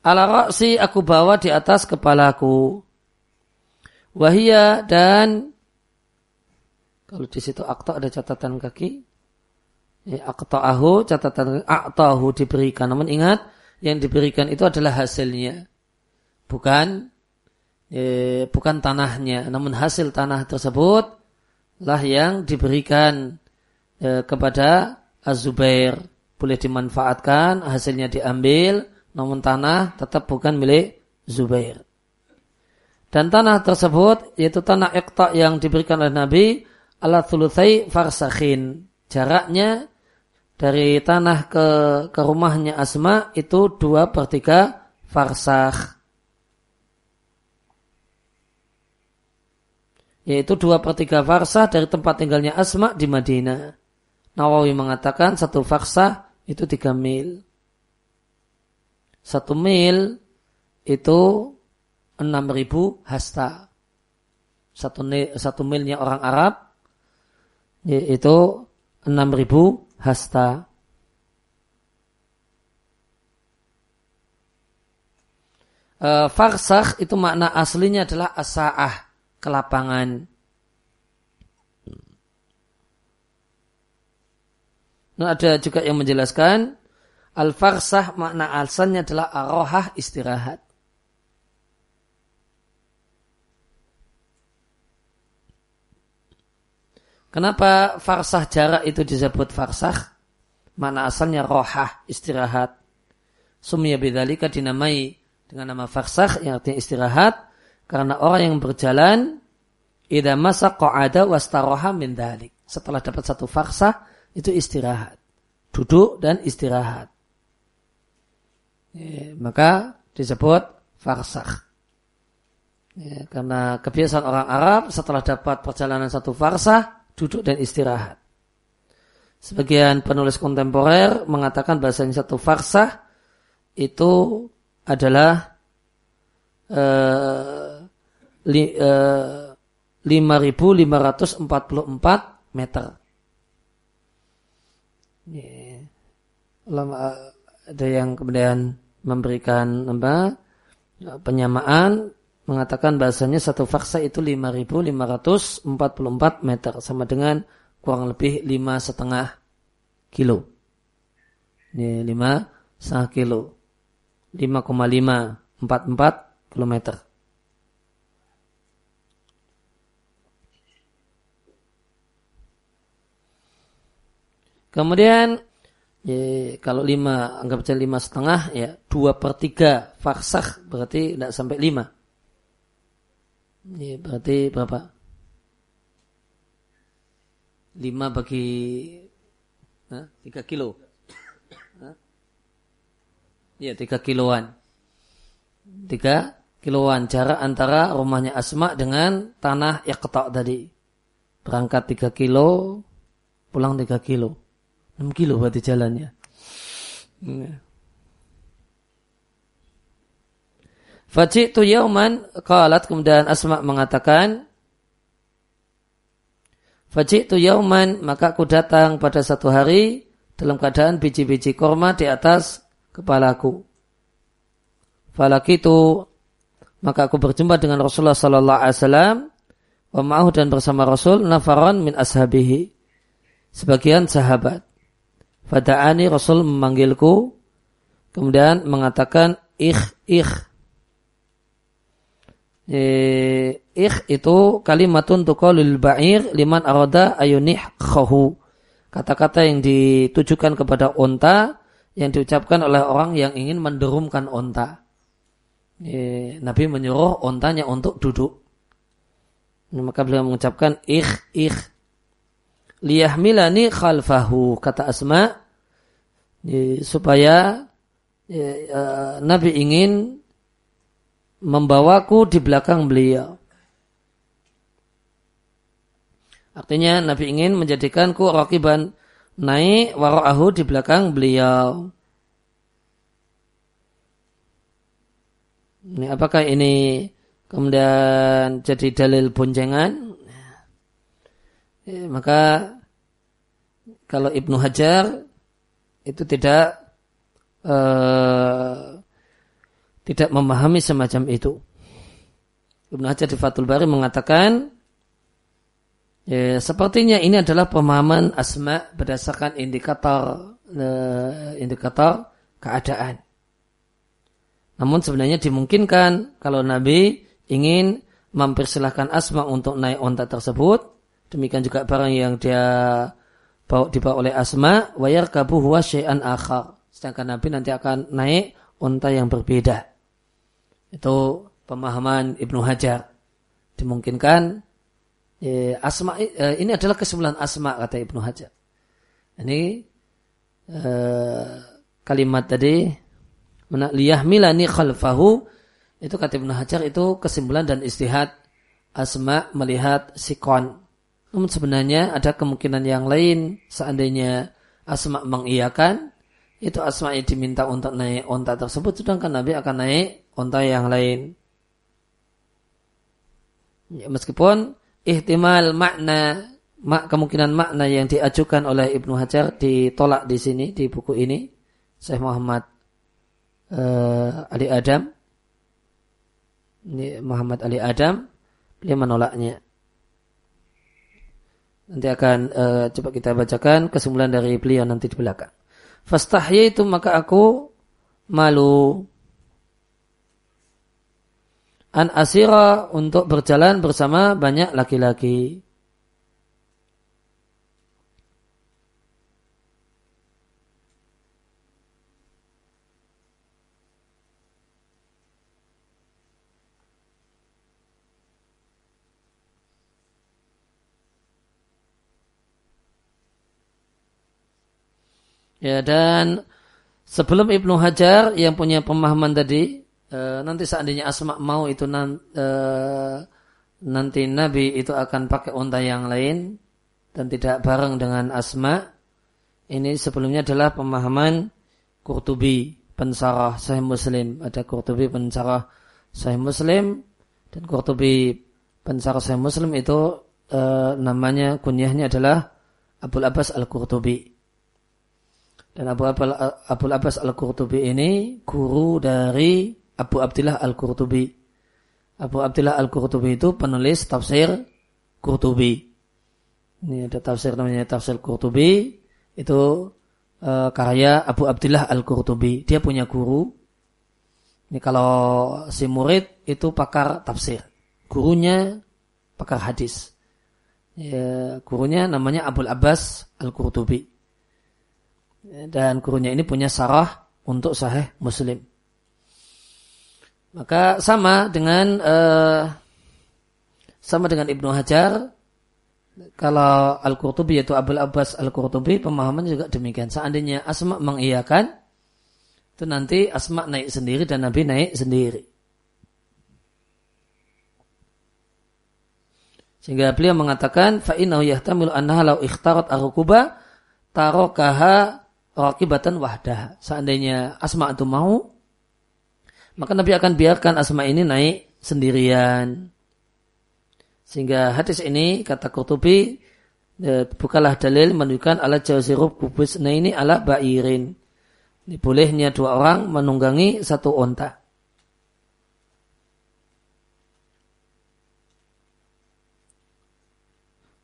Ala roksi aku bawa di atas kepalaku. Wahia dan kalau di situ akta ada catatan kaki. Ya, ahu catatan aktahu diberikan. Namun ingat yang diberikan itu adalah hasilnya. Bukan eh, bukan tanahnya. Namun hasil tanah tersebut lah yang diberikan eh, kepada Az-Zubair. Boleh dimanfaatkan, hasilnya diambil, namun tanah tetap bukan milik Zubair. Dan tanah tersebut, yaitu tanah ikta yang diberikan oleh Nabi, ala thuluthai farsakhin. Jaraknya dari tanah ke, ke rumahnya Asma itu dua per tiga farsakh. Yaitu dua per tiga farsah dari tempat tinggalnya Asma di Madinah. Nawawi mengatakan satu farsah itu tiga mil. Satu mil itu enam ribu hasta. Satu, satu milnya orang Arab yaitu enam ribu hasta. E, farsakh itu makna aslinya adalah asaah, kelapangan. Nah, ada juga yang menjelaskan al-farsah makna alasannya adalah arohah istirahat. Kenapa farsah jarak itu disebut farsah? Mana asalnya rohah, istirahat. Sumya bidalika dinamai dengan nama farsah yang artinya istirahat. Karena orang yang berjalan, idha masa qa'ada wastaroha min dalik. Setelah dapat satu farsah, itu istirahat. Duduk dan istirahat. Ya, maka disebut farsah. Ya, karena kebiasaan orang Arab setelah dapat perjalanan satu farsah, duduk dan istirahat. Sebagian penulis kontemporer mengatakan bahasanya satu farsah itu adalah uh, li, uh, 5.544 meter. Yeah. Lama, ada yang kemudian memberikan apa, penyamaan mengatakan bahasanya satu faksa itu 5.544 meter sama dengan kurang lebih lima setengah kilo. Ini lima setengah kilo. 5,544 kilometer. Kemudian ya, kalau lima anggap saja lima setengah ya dua per tiga farsah berarti tidak sampai lima. Ini berarti berapa? 5 bagi nah, 3 kilo. Iya, 3 kiloan. 3 kiloan jarak antara rumahnya Asma dengan tanah Iqta tadi. Berangkat 3 kilo, pulang 3 kilo. 6 kilo berarti jalannya. Ya. Faji'tu yauman qalat kemudian Asma mengatakan Faji'tu yauman maka aku datang pada satu hari dalam keadaan biji-biji korma di atas kepalaku. Falakitu maka aku berjumpa dengan Rasulullah sallallahu alaihi wasallam wa ma'ahu dan bersama Rasul nafaran min ashabihi sebagian sahabat. Fada'ani Rasul memanggilku kemudian mengatakan ikh ikh eh, ikh itu kalimatun tuqalul ba'ir liman arada ayunih khahu. Kata-kata yang ditujukan kepada onta yang diucapkan oleh orang yang ingin menderumkan onta. Eh, Nabi menyuruh ontanya untuk duduk. Maka beliau mengucapkan ikh ikh liyahmilani khalfahu kata Asma eh, supaya eh, Nabi ingin membawaku di belakang beliau. Artinya Nabi ingin menjadikanku rakiban naik wara'ahu di belakang beliau. Ini apakah ini kemudian jadi dalil boncengan? Ya, maka kalau Ibnu Hajar itu tidak uh, tidak memahami semacam itu. Ibnu Hajar di Fathul Bari mengatakan ya, sepertinya ini adalah pemahaman asma berdasarkan indikator uh, indikator keadaan. Namun sebenarnya dimungkinkan kalau Nabi ingin mempersilahkan asma untuk naik onta tersebut. Demikian juga barang yang dia bawa dibawa oleh asma wayar kabu huwa syai'an akhar. Sedangkan Nabi nanti akan naik onta yang berbeda. Itu pemahaman Ibnu Hajar. Dimungkinkan eh, asma eh, ini adalah kesimpulan asma kata Ibnu Hajar. Ini eh, kalimat tadi liyahmilani khalfahu itu kata Ibnu Hajar itu kesimpulan dan istihad asma melihat sikon. Namun sebenarnya ada kemungkinan yang lain. Seandainya asma mengiyakan itu asma yang diminta untuk naik onta tersebut. Sedangkan Nabi akan naik onta yang lain. Ya, meskipun ihtimal makna mak, kemungkinan makna yang diajukan oleh Ibnu Hajar ditolak di sini di buku ini. Syekh Muhammad uh, Ali Adam. Ini Muhammad Ali Adam beliau menolaknya nanti akan uh, coba kita bacakan kesimpulan dari beliau nanti di belakang fastahya itu maka aku malu an asira untuk berjalan bersama banyak laki-laki. Ya dan sebelum Ibnu Hajar yang punya pemahaman tadi e, nanti seandainya Asma mau itu nan, e, nanti Nabi itu akan pakai unta yang lain dan tidak bareng dengan Asma. Ini sebelumnya adalah pemahaman Qurtubi pensarah Sahih Muslim. Ada Qurtubi pensarah Sahih Muslim dan Qurtubi pensarah Sahih Muslim itu e, namanya kunyahnya adalah Abdul Abbas Al-Qurtubi. Dan Abu Abbas Al-Qurtubi ini guru dari Abu Abdullah Al-Qurtubi. Abu Abdullah Al-Qurtubi itu penulis tafsir Qurtubi. Ini ada tafsir namanya tafsir Qurtubi. Itu uh, karya Abu Abdullah Al-Qurtubi. Dia punya guru. Ini kalau si murid itu pakar tafsir. Gurunya pakar hadis. Ya, gurunya namanya Abu Abbas Al-Qurtubi. Dan gurunya ini punya sarah untuk sahih Muslim. Maka sama dengan uh, sama dengan Ibnu Hajar kalau Al-Qurtubi yaitu Abdul Abbas Al-Qurtubi pemahaman juga demikian. Seandainya Asma mengiyakan itu nanti Asma naik sendiri dan Nabi naik sendiri. Sehingga beliau mengatakan fa innahu yahtamilu annaha law ikhtarat ar-rukuba tarakaha raqibatan wahdah. Seandainya Asma itu mau maka Nabi akan biarkan Asma ini naik sendirian. Sehingga hadis ini kata Qurtubi e, bukalah dalil menunjukkan ala jawzirub kubus nah ini ala ba'irin. Ini bolehnya dua orang menunggangi satu onta.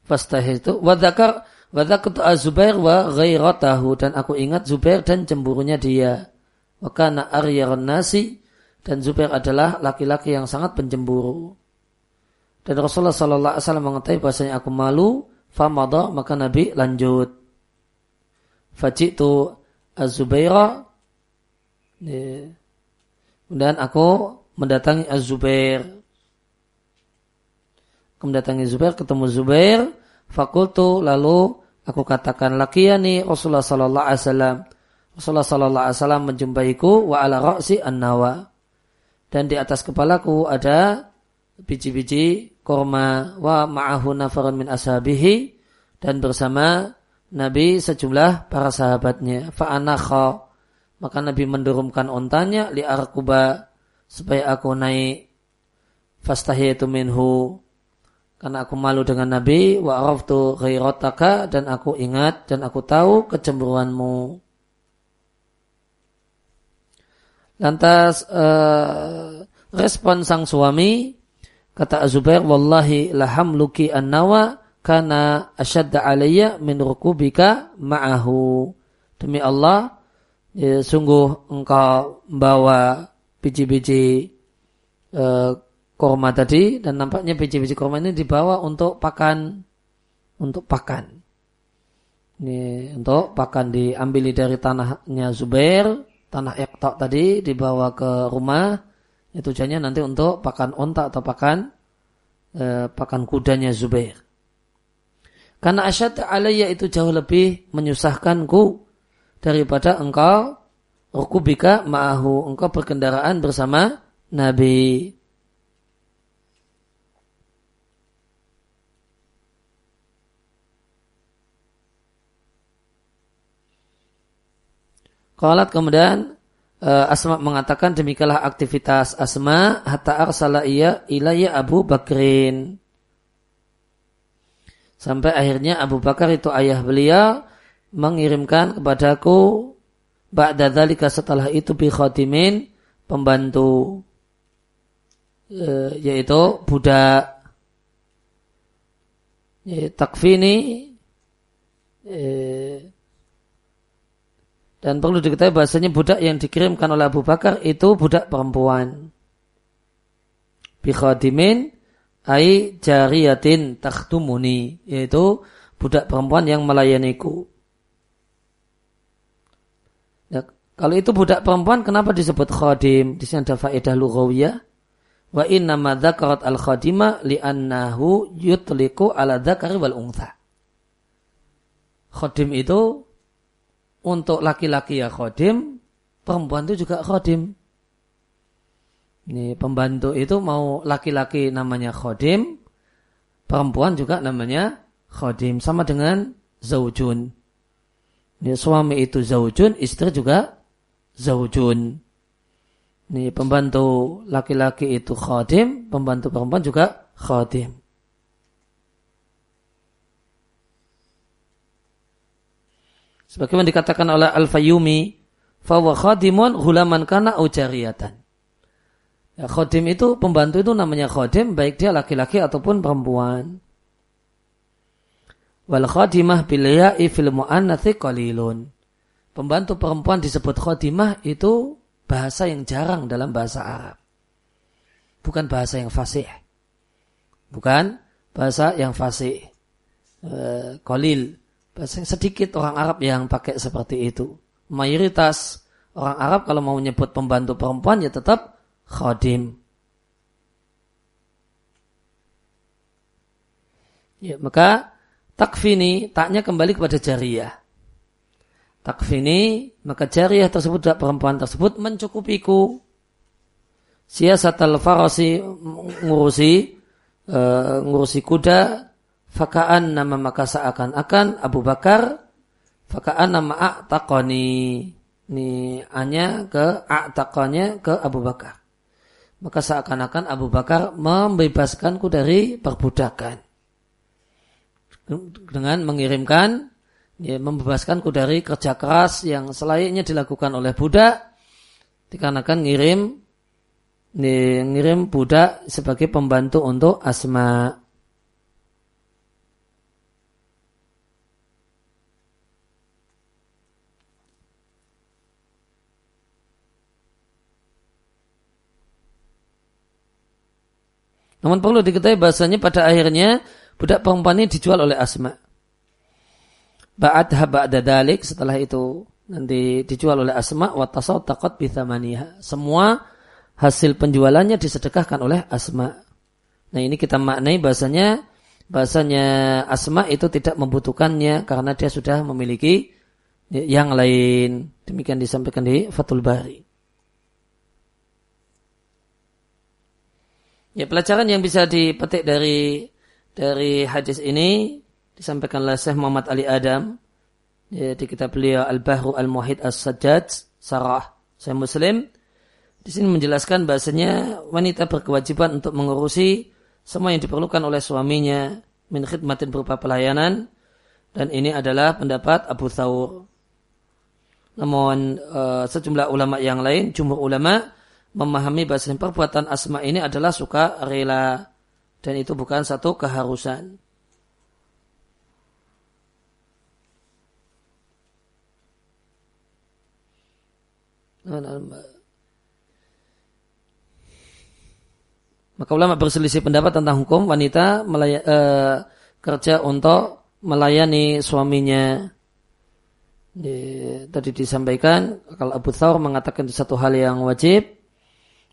Fastah itu wadakar wadakar Zubair wa ghairatahu dan aku ingat Zubair dan cemburunya dia. Wakana aryarun nasi dan Zubair adalah laki-laki yang sangat pencemburu. Dan Rasulullah Sallallahu Alaihi Wasallam mengetahui bahasanya aku malu, famada maka Nabi lanjut. Fajitu Az-Zubaira dan aku mendatangi Az-Zubair. Aku mendatangi Zubair, ketemu Zubair, fakultu lalu aku katakan lakiyani Rasulullah sallallahu alaihi wasallam. Rasulullah sallallahu alaihi wasallam menjumpaiku wa ala ra'si an-nawa. Dan di atas kepalaku ada biji-biji korma wa ma'ahu nafarun min ashabihi dan bersama Nabi sejumlah para sahabatnya fa'anakha maka Nabi mendurumkan ontanya li arkuba supaya aku naik. Fastahiyatu minhu karena aku malu dengan Nabi wa araftu ghairataka dan aku ingat dan aku tahu kecemburuanmu Lantas uh, respon sang suami kata Zubair wallahi lahamluki an-nawa kana asyadda alayya min rukubika ma'ahu. Demi Allah, ya, sungguh engkau membawa biji-biji uh, korma tadi dan nampaknya biji-biji korma ini dibawa untuk pakan untuk pakan. Ini untuk pakan diambil dari tanahnya Zubair, tanah Iqta tadi dibawa ke rumah. Itu tujuannya nanti untuk pakan onta atau pakan eh, pakan kudanya Zubair. Karena asyad alaiya itu jauh lebih menyusahkanku daripada engkau rukubika ma'ahu engkau berkendaraan bersama Nabi. Qalat kemudian uh, Asma mengatakan demikianlah aktivitas Asma hatta arsala iya ilayya Abu Bakrin. Sampai akhirnya Abu Bakar itu ayah beliau mengirimkan kepadaku ba'da dzalika setelah itu bi khatimin pembantu uh, yaitu budak takfini uh, dan perlu diketahui bahasanya budak yang dikirimkan oleh Abu Bakar itu budak perempuan. Bikhadimin ai jariyatin takhtumuni. Yaitu budak perempuan yang melayaniku. Ya, kalau itu budak perempuan kenapa disebut khadim? Di sini ada faedah lughawiyah. Wa inna ma dzakarat al khadima li'annahu yutliku ala dzakari wal untha. Khadim itu untuk laki-laki ya khodim, perempuan itu juga khodim. Ini pembantu itu mau laki-laki namanya khodim, perempuan juga namanya khodim. Sama dengan zaujun. Ini suami itu zaujun, istri juga zaujun. Ini pembantu laki-laki itu khodim, pembantu perempuan juga khodim. Sebagaimana dikatakan oleh Al-Fayyumi, fawa khadimun hulaman kana ujariyatan. Ya, khodim itu, pembantu itu namanya khodim, baik dia laki-laki ataupun perempuan. Wal khadimah bilya'i fil mu'annathi qalilun. Pembantu perempuan disebut khodimah itu bahasa yang jarang dalam bahasa Arab. Bukan bahasa yang fasih. Bukan bahasa yang fasih. E, kolil sedikit orang Arab yang pakai seperti itu. Mayoritas orang Arab kalau mau menyebut pembantu perempuan ya tetap khadim. Ya, maka takfini taknya kembali kepada jariah. Takfini maka jariah tersebut perempuan tersebut mencukupiku. Siasat al-farasi ngurusi uh, ngurusi kuda Fakaan nama maka seakan-akan Abu Bakar Fakaan nama a'taqani. Ini hanya ke a'taqanya ke Abu Bakar. Maka seakan-akan Abu Bakar membebaskanku dari perbudakan. Dengan mengirimkan ya, Membebaskanku dari kerja keras yang selayaknya dilakukan oleh budak Dikarenakan ngirim ngirim budak sebagai pembantu untuk Asma' Namun perlu diketahui bahasanya pada akhirnya budak perempuan ini dijual oleh Asma. Ba'adha ba'da setelah itu nanti dijual oleh Asma wa tasaddaqat bithamaniha. Semua hasil penjualannya disedekahkan oleh Asma. Nah ini kita maknai bahasanya bahasanya Asma itu tidak membutuhkannya karena dia sudah memiliki yang lain. Demikian disampaikan di Fatul Bari. Ya pelajaran yang bisa dipetik dari dari hadis ini disampaikan oleh Syekh Muhammad Ali Adam ya, di kitab beliau Al-Bahru Al-Muhid As-Sajjad Sarah Saya Muslim di sini menjelaskan bahasanya wanita berkewajiban untuk mengurusi semua yang diperlukan oleh suaminya min khidmatin berupa pelayanan dan ini adalah pendapat Abu Thawr. Namun uh, sejumlah ulama yang lain, jumhur ulama memahami bahasa perbuatan asma ini adalah suka rela dan itu bukan satu keharusan. Maka ulama berselisih pendapat tentang hukum wanita melaya, e, kerja untuk melayani suaminya. Di, tadi disampaikan kalau Abu Thawr mengatakan itu satu hal yang wajib,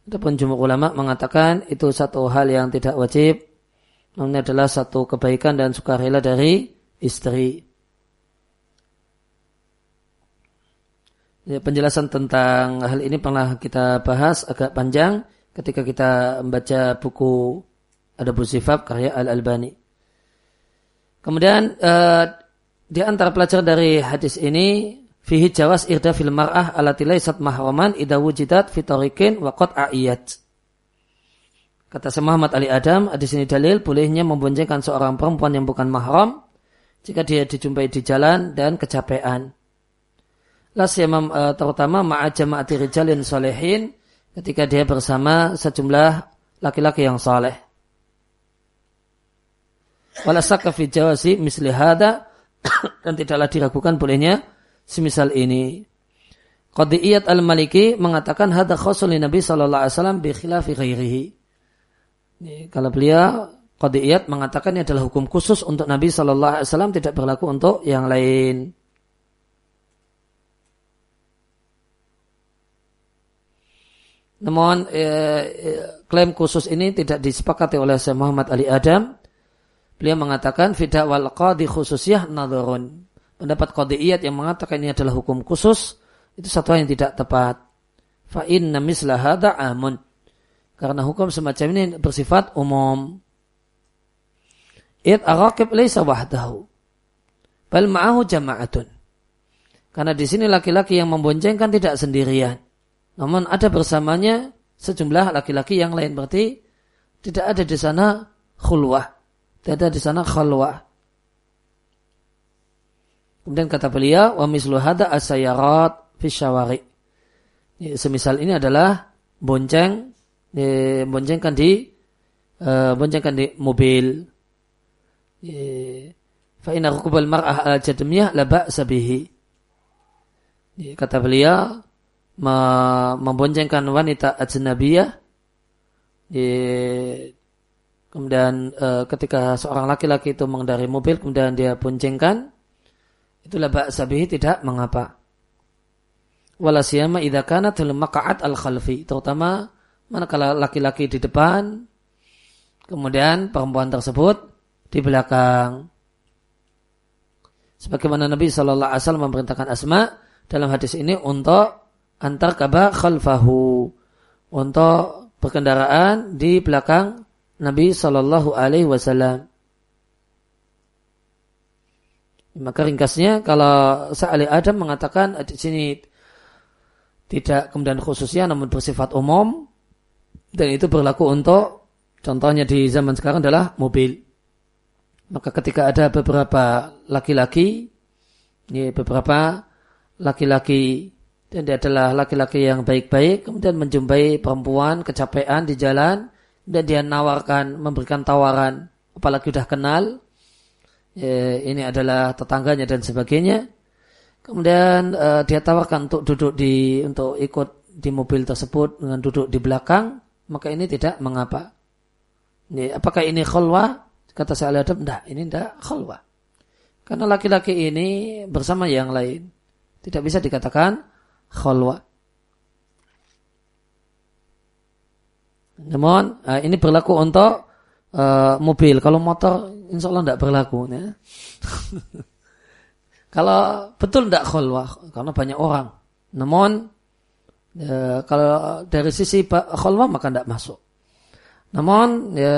Adapun jumhur ulama mengatakan itu satu hal yang tidak wajib. Namun adalah satu kebaikan dan sukarela dari istri. Ya, penjelasan tentang hal ini pernah kita bahas agak panjang ketika kita membaca buku Adabul Sifat karya Al-Albani. Kemudian eh, di antara pelajar dari hadis ini Fihi jawas irda fil mar'ah alati laysat mahraman idha wujidat fitorikin wa qad a'iyat. Kata Syekh Muhammad Ali Adam, di sini dalil bolehnya memboncengkan seorang perempuan yang bukan mahram jika dia dijumpai di jalan dan kecapean. Las eh, terutama ma'a jama'ati rijalin solehin ketika dia bersama sejumlah laki-laki yang soleh. Walasaka fi jawasi misli hada dan tidaklah diragukan bolehnya semisal ini. Qadiyat al-Maliki mengatakan hadza khasul Nabi sallallahu alaihi wasallam bi khilafi ghairihi. Kalau beliau Qadiyat mengatakan ini adalah hukum khusus untuk Nabi sallallahu alaihi wasallam tidak berlaku untuk yang lain. Namun eh, eh, klaim khusus ini tidak disepakati oleh Syekh Muhammad Ali Adam. Beliau mengatakan fidah wal qadi khususiyah nadhurun pendapat qadiyat yang mengatakan ini adalah hukum khusus itu satu yang tidak tepat. Fa inna misla hadha amun. Karena hukum semacam ini bersifat umum. Id araqib laysa wahdahu. Bal ma'ahu jama'atun. Karena di sini laki-laki yang memboncengkan tidak sendirian. Namun ada bersamanya sejumlah laki-laki yang lain. Berarti tidak ada di sana khulwah. Tidak ada di sana khalwah. Kemudian kata beliau, wa mislu hada asayarat fi syawari. Semisal ini adalah bonceng, boncengkan di uh, boncengkan di mobil. Fa inna rukubal mar'ah al jadmiyah la ba'sa bihi. Kata beliau, memboncengkan wanita ajnabiyah kemudian uh, ketika seorang laki-laki itu mengendari mobil kemudian dia boncengkan itulah ba'sa bihi tidak mengapa. Wala siyama idza kanat maq'ad al-khalfi, terutama manakala laki-laki di depan kemudian perempuan tersebut di belakang. Sebagaimana Nabi Shallallahu Alaihi Wasallam memerintahkan Asma dalam hadis ini untuk antar kaba khalfahu untuk berkendaraan di belakang Nabi Shallallahu Alaihi Wasallam. Maka ringkasnya kalau Sa'ali Adam mengatakan di sini tidak kemudian khususnya namun bersifat umum dan itu berlaku untuk contohnya di zaman sekarang adalah mobil. Maka ketika ada beberapa laki-laki, ini beberapa laki-laki dan dia adalah laki-laki yang baik-baik, kemudian menjumpai perempuan kecapean di jalan, dan dia nawarkan, memberikan tawaran, apalagi sudah kenal, ya, ini adalah tetangganya dan sebagainya. Kemudian uh, dia tawarkan untuk duduk di untuk ikut di mobil tersebut dengan duduk di belakang, maka ini tidak mengapa. Ini, apakah ini khulwa? Kata saya Adam, tidak, ini tidak khulwa. Karena laki-laki ini bersama yang lain. Tidak bisa dikatakan khulwa. Namun uh, ini berlaku untuk uh, mobil. Kalau motor insya Allah tidak berlaku. Ya. kalau betul tidak khulwah, karena banyak orang. Namun ya, kalau dari sisi khulwah maka tidak masuk. Namun ya,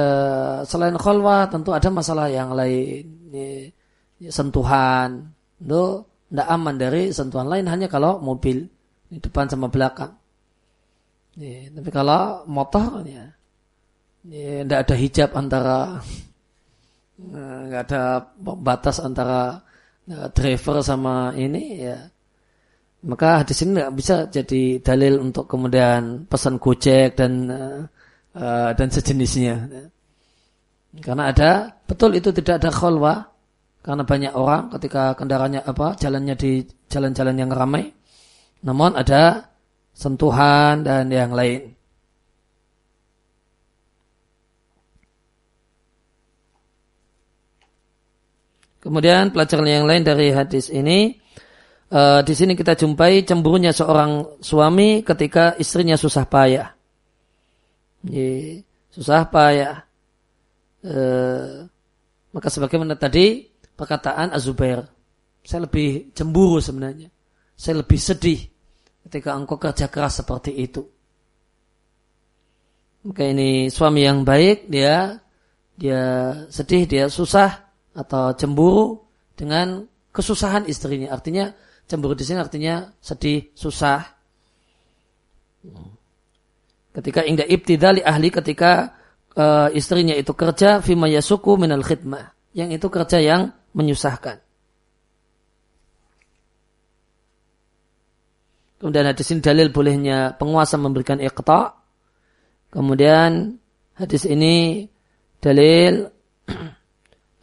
selain khulwah tentu ada masalah yang lain. Ya, sentuhan. Itu tidak aman dari sentuhan lain hanya kalau mobil di depan sama belakang. Ya, tapi kalau motor ya tidak ada hijab antara nggak ada batas antara driver sama ini ya Maka hadis ini nggak bisa jadi dalil untuk kemudian pesan gojek dan uh, dan sejenisnya. Karena ada betul itu tidak ada kholwa karena banyak orang ketika kendaraannya apa jalannya di jalan-jalan yang ramai. Namun ada sentuhan dan yang lain. Kemudian pelajaran yang lain dari hadis ini, uh, di sini kita jumpai cemburunya seorang suami ketika istrinya susah payah. Ye, susah payah. Uh, maka sebagaimana tadi perkataan Azubair, saya lebih cemburu sebenarnya. Saya lebih sedih ketika engkau kerja keras seperti itu. Maka ini suami yang baik, dia dia sedih, dia susah, atau cemburu dengan kesusahan istrinya. Artinya cemburu di sini artinya sedih, susah. Ketika inda ibtidali ahli ketika uh, istrinya itu kerja fima yasuku minal khidmah. Yang itu kerja yang menyusahkan. Kemudian hadis ini dalil bolehnya penguasa memberikan iqta. Kemudian hadis ini dalil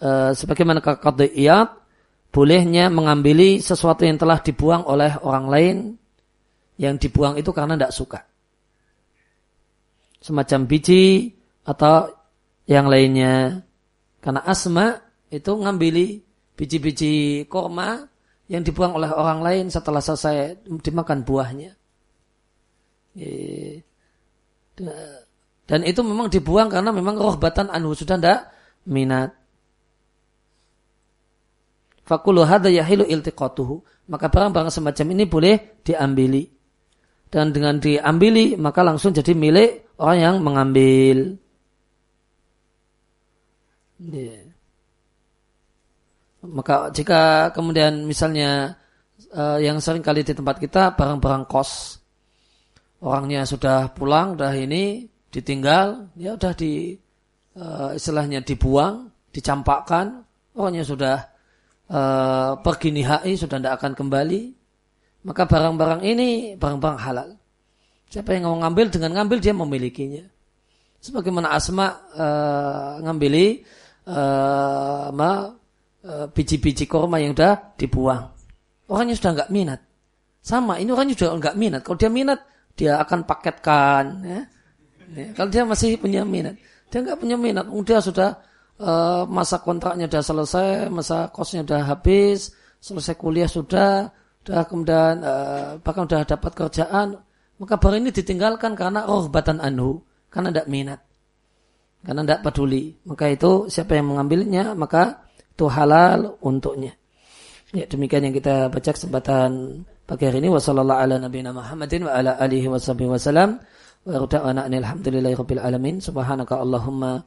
Eh, sebagaimana qadiyat bolehnya mengambili sesuatu yang telah dibuang oleh orang lain yang dibuang itu karena tidak suka. Semacam biji atau yang lainnya. Karena asma itu ngambili biji-biji korma yang dibuang oleh orang lain setelah selesai dimakan buahnya. Dan itu memang dibuang karena memang rohbatan anhu sudah tidak minat. Fakulu hadha yahilu iltiqatuhu. Maka barang-barang semacam ini boleh diambili. Dan dengan diambili maka langsung jadi milik orang yang mengambil. Yeah. Maka jika kemudian misalnya uh, yang sering kali di tempat kita barang-barang kos. Orangnya sudah pulang, udah ini ditinggal, ya udah di uh, istilahnya dibuang, dicampakkan, orangnya sudah uh, pergi nihai sudah tidak akan kembali, maka barang-barang ini barang-barang halal. Siapa yang mau ngambil dengan ngambil dia memilikinya. Sebagaimana Asma uh, ngambili uh, biji-biji korma yang sudah dibuang. Orangnya sudah nggak minat. Sama, ini orangnya sudah nggak minat. Kalau dia minat, dia akan paketkan. Ya. Ya, kalau dia masih punya minat, dia nggak punya minat. Dia sudah uh, masa kontraknya sudah selesai, masa kosnya sudah habis, selesai kuliah sudah, sudah kemudian uh, bahkan sudah dapat kerjaan, maka baru ini ditinggalkan karena rohbatan anhu, karena tidak minat, karena tidak peduli. Maka itu siapa yang mengambilnya, maka itu halal untuknya. Ya demikian yang kita baca kesempatan pagi hari ini. Wassalamualaikum warahmatullahi wabarakatuh. wa ala alihi wasallam. Wa alhamdulillahi rabbil alamin. Subhanaka Allahumma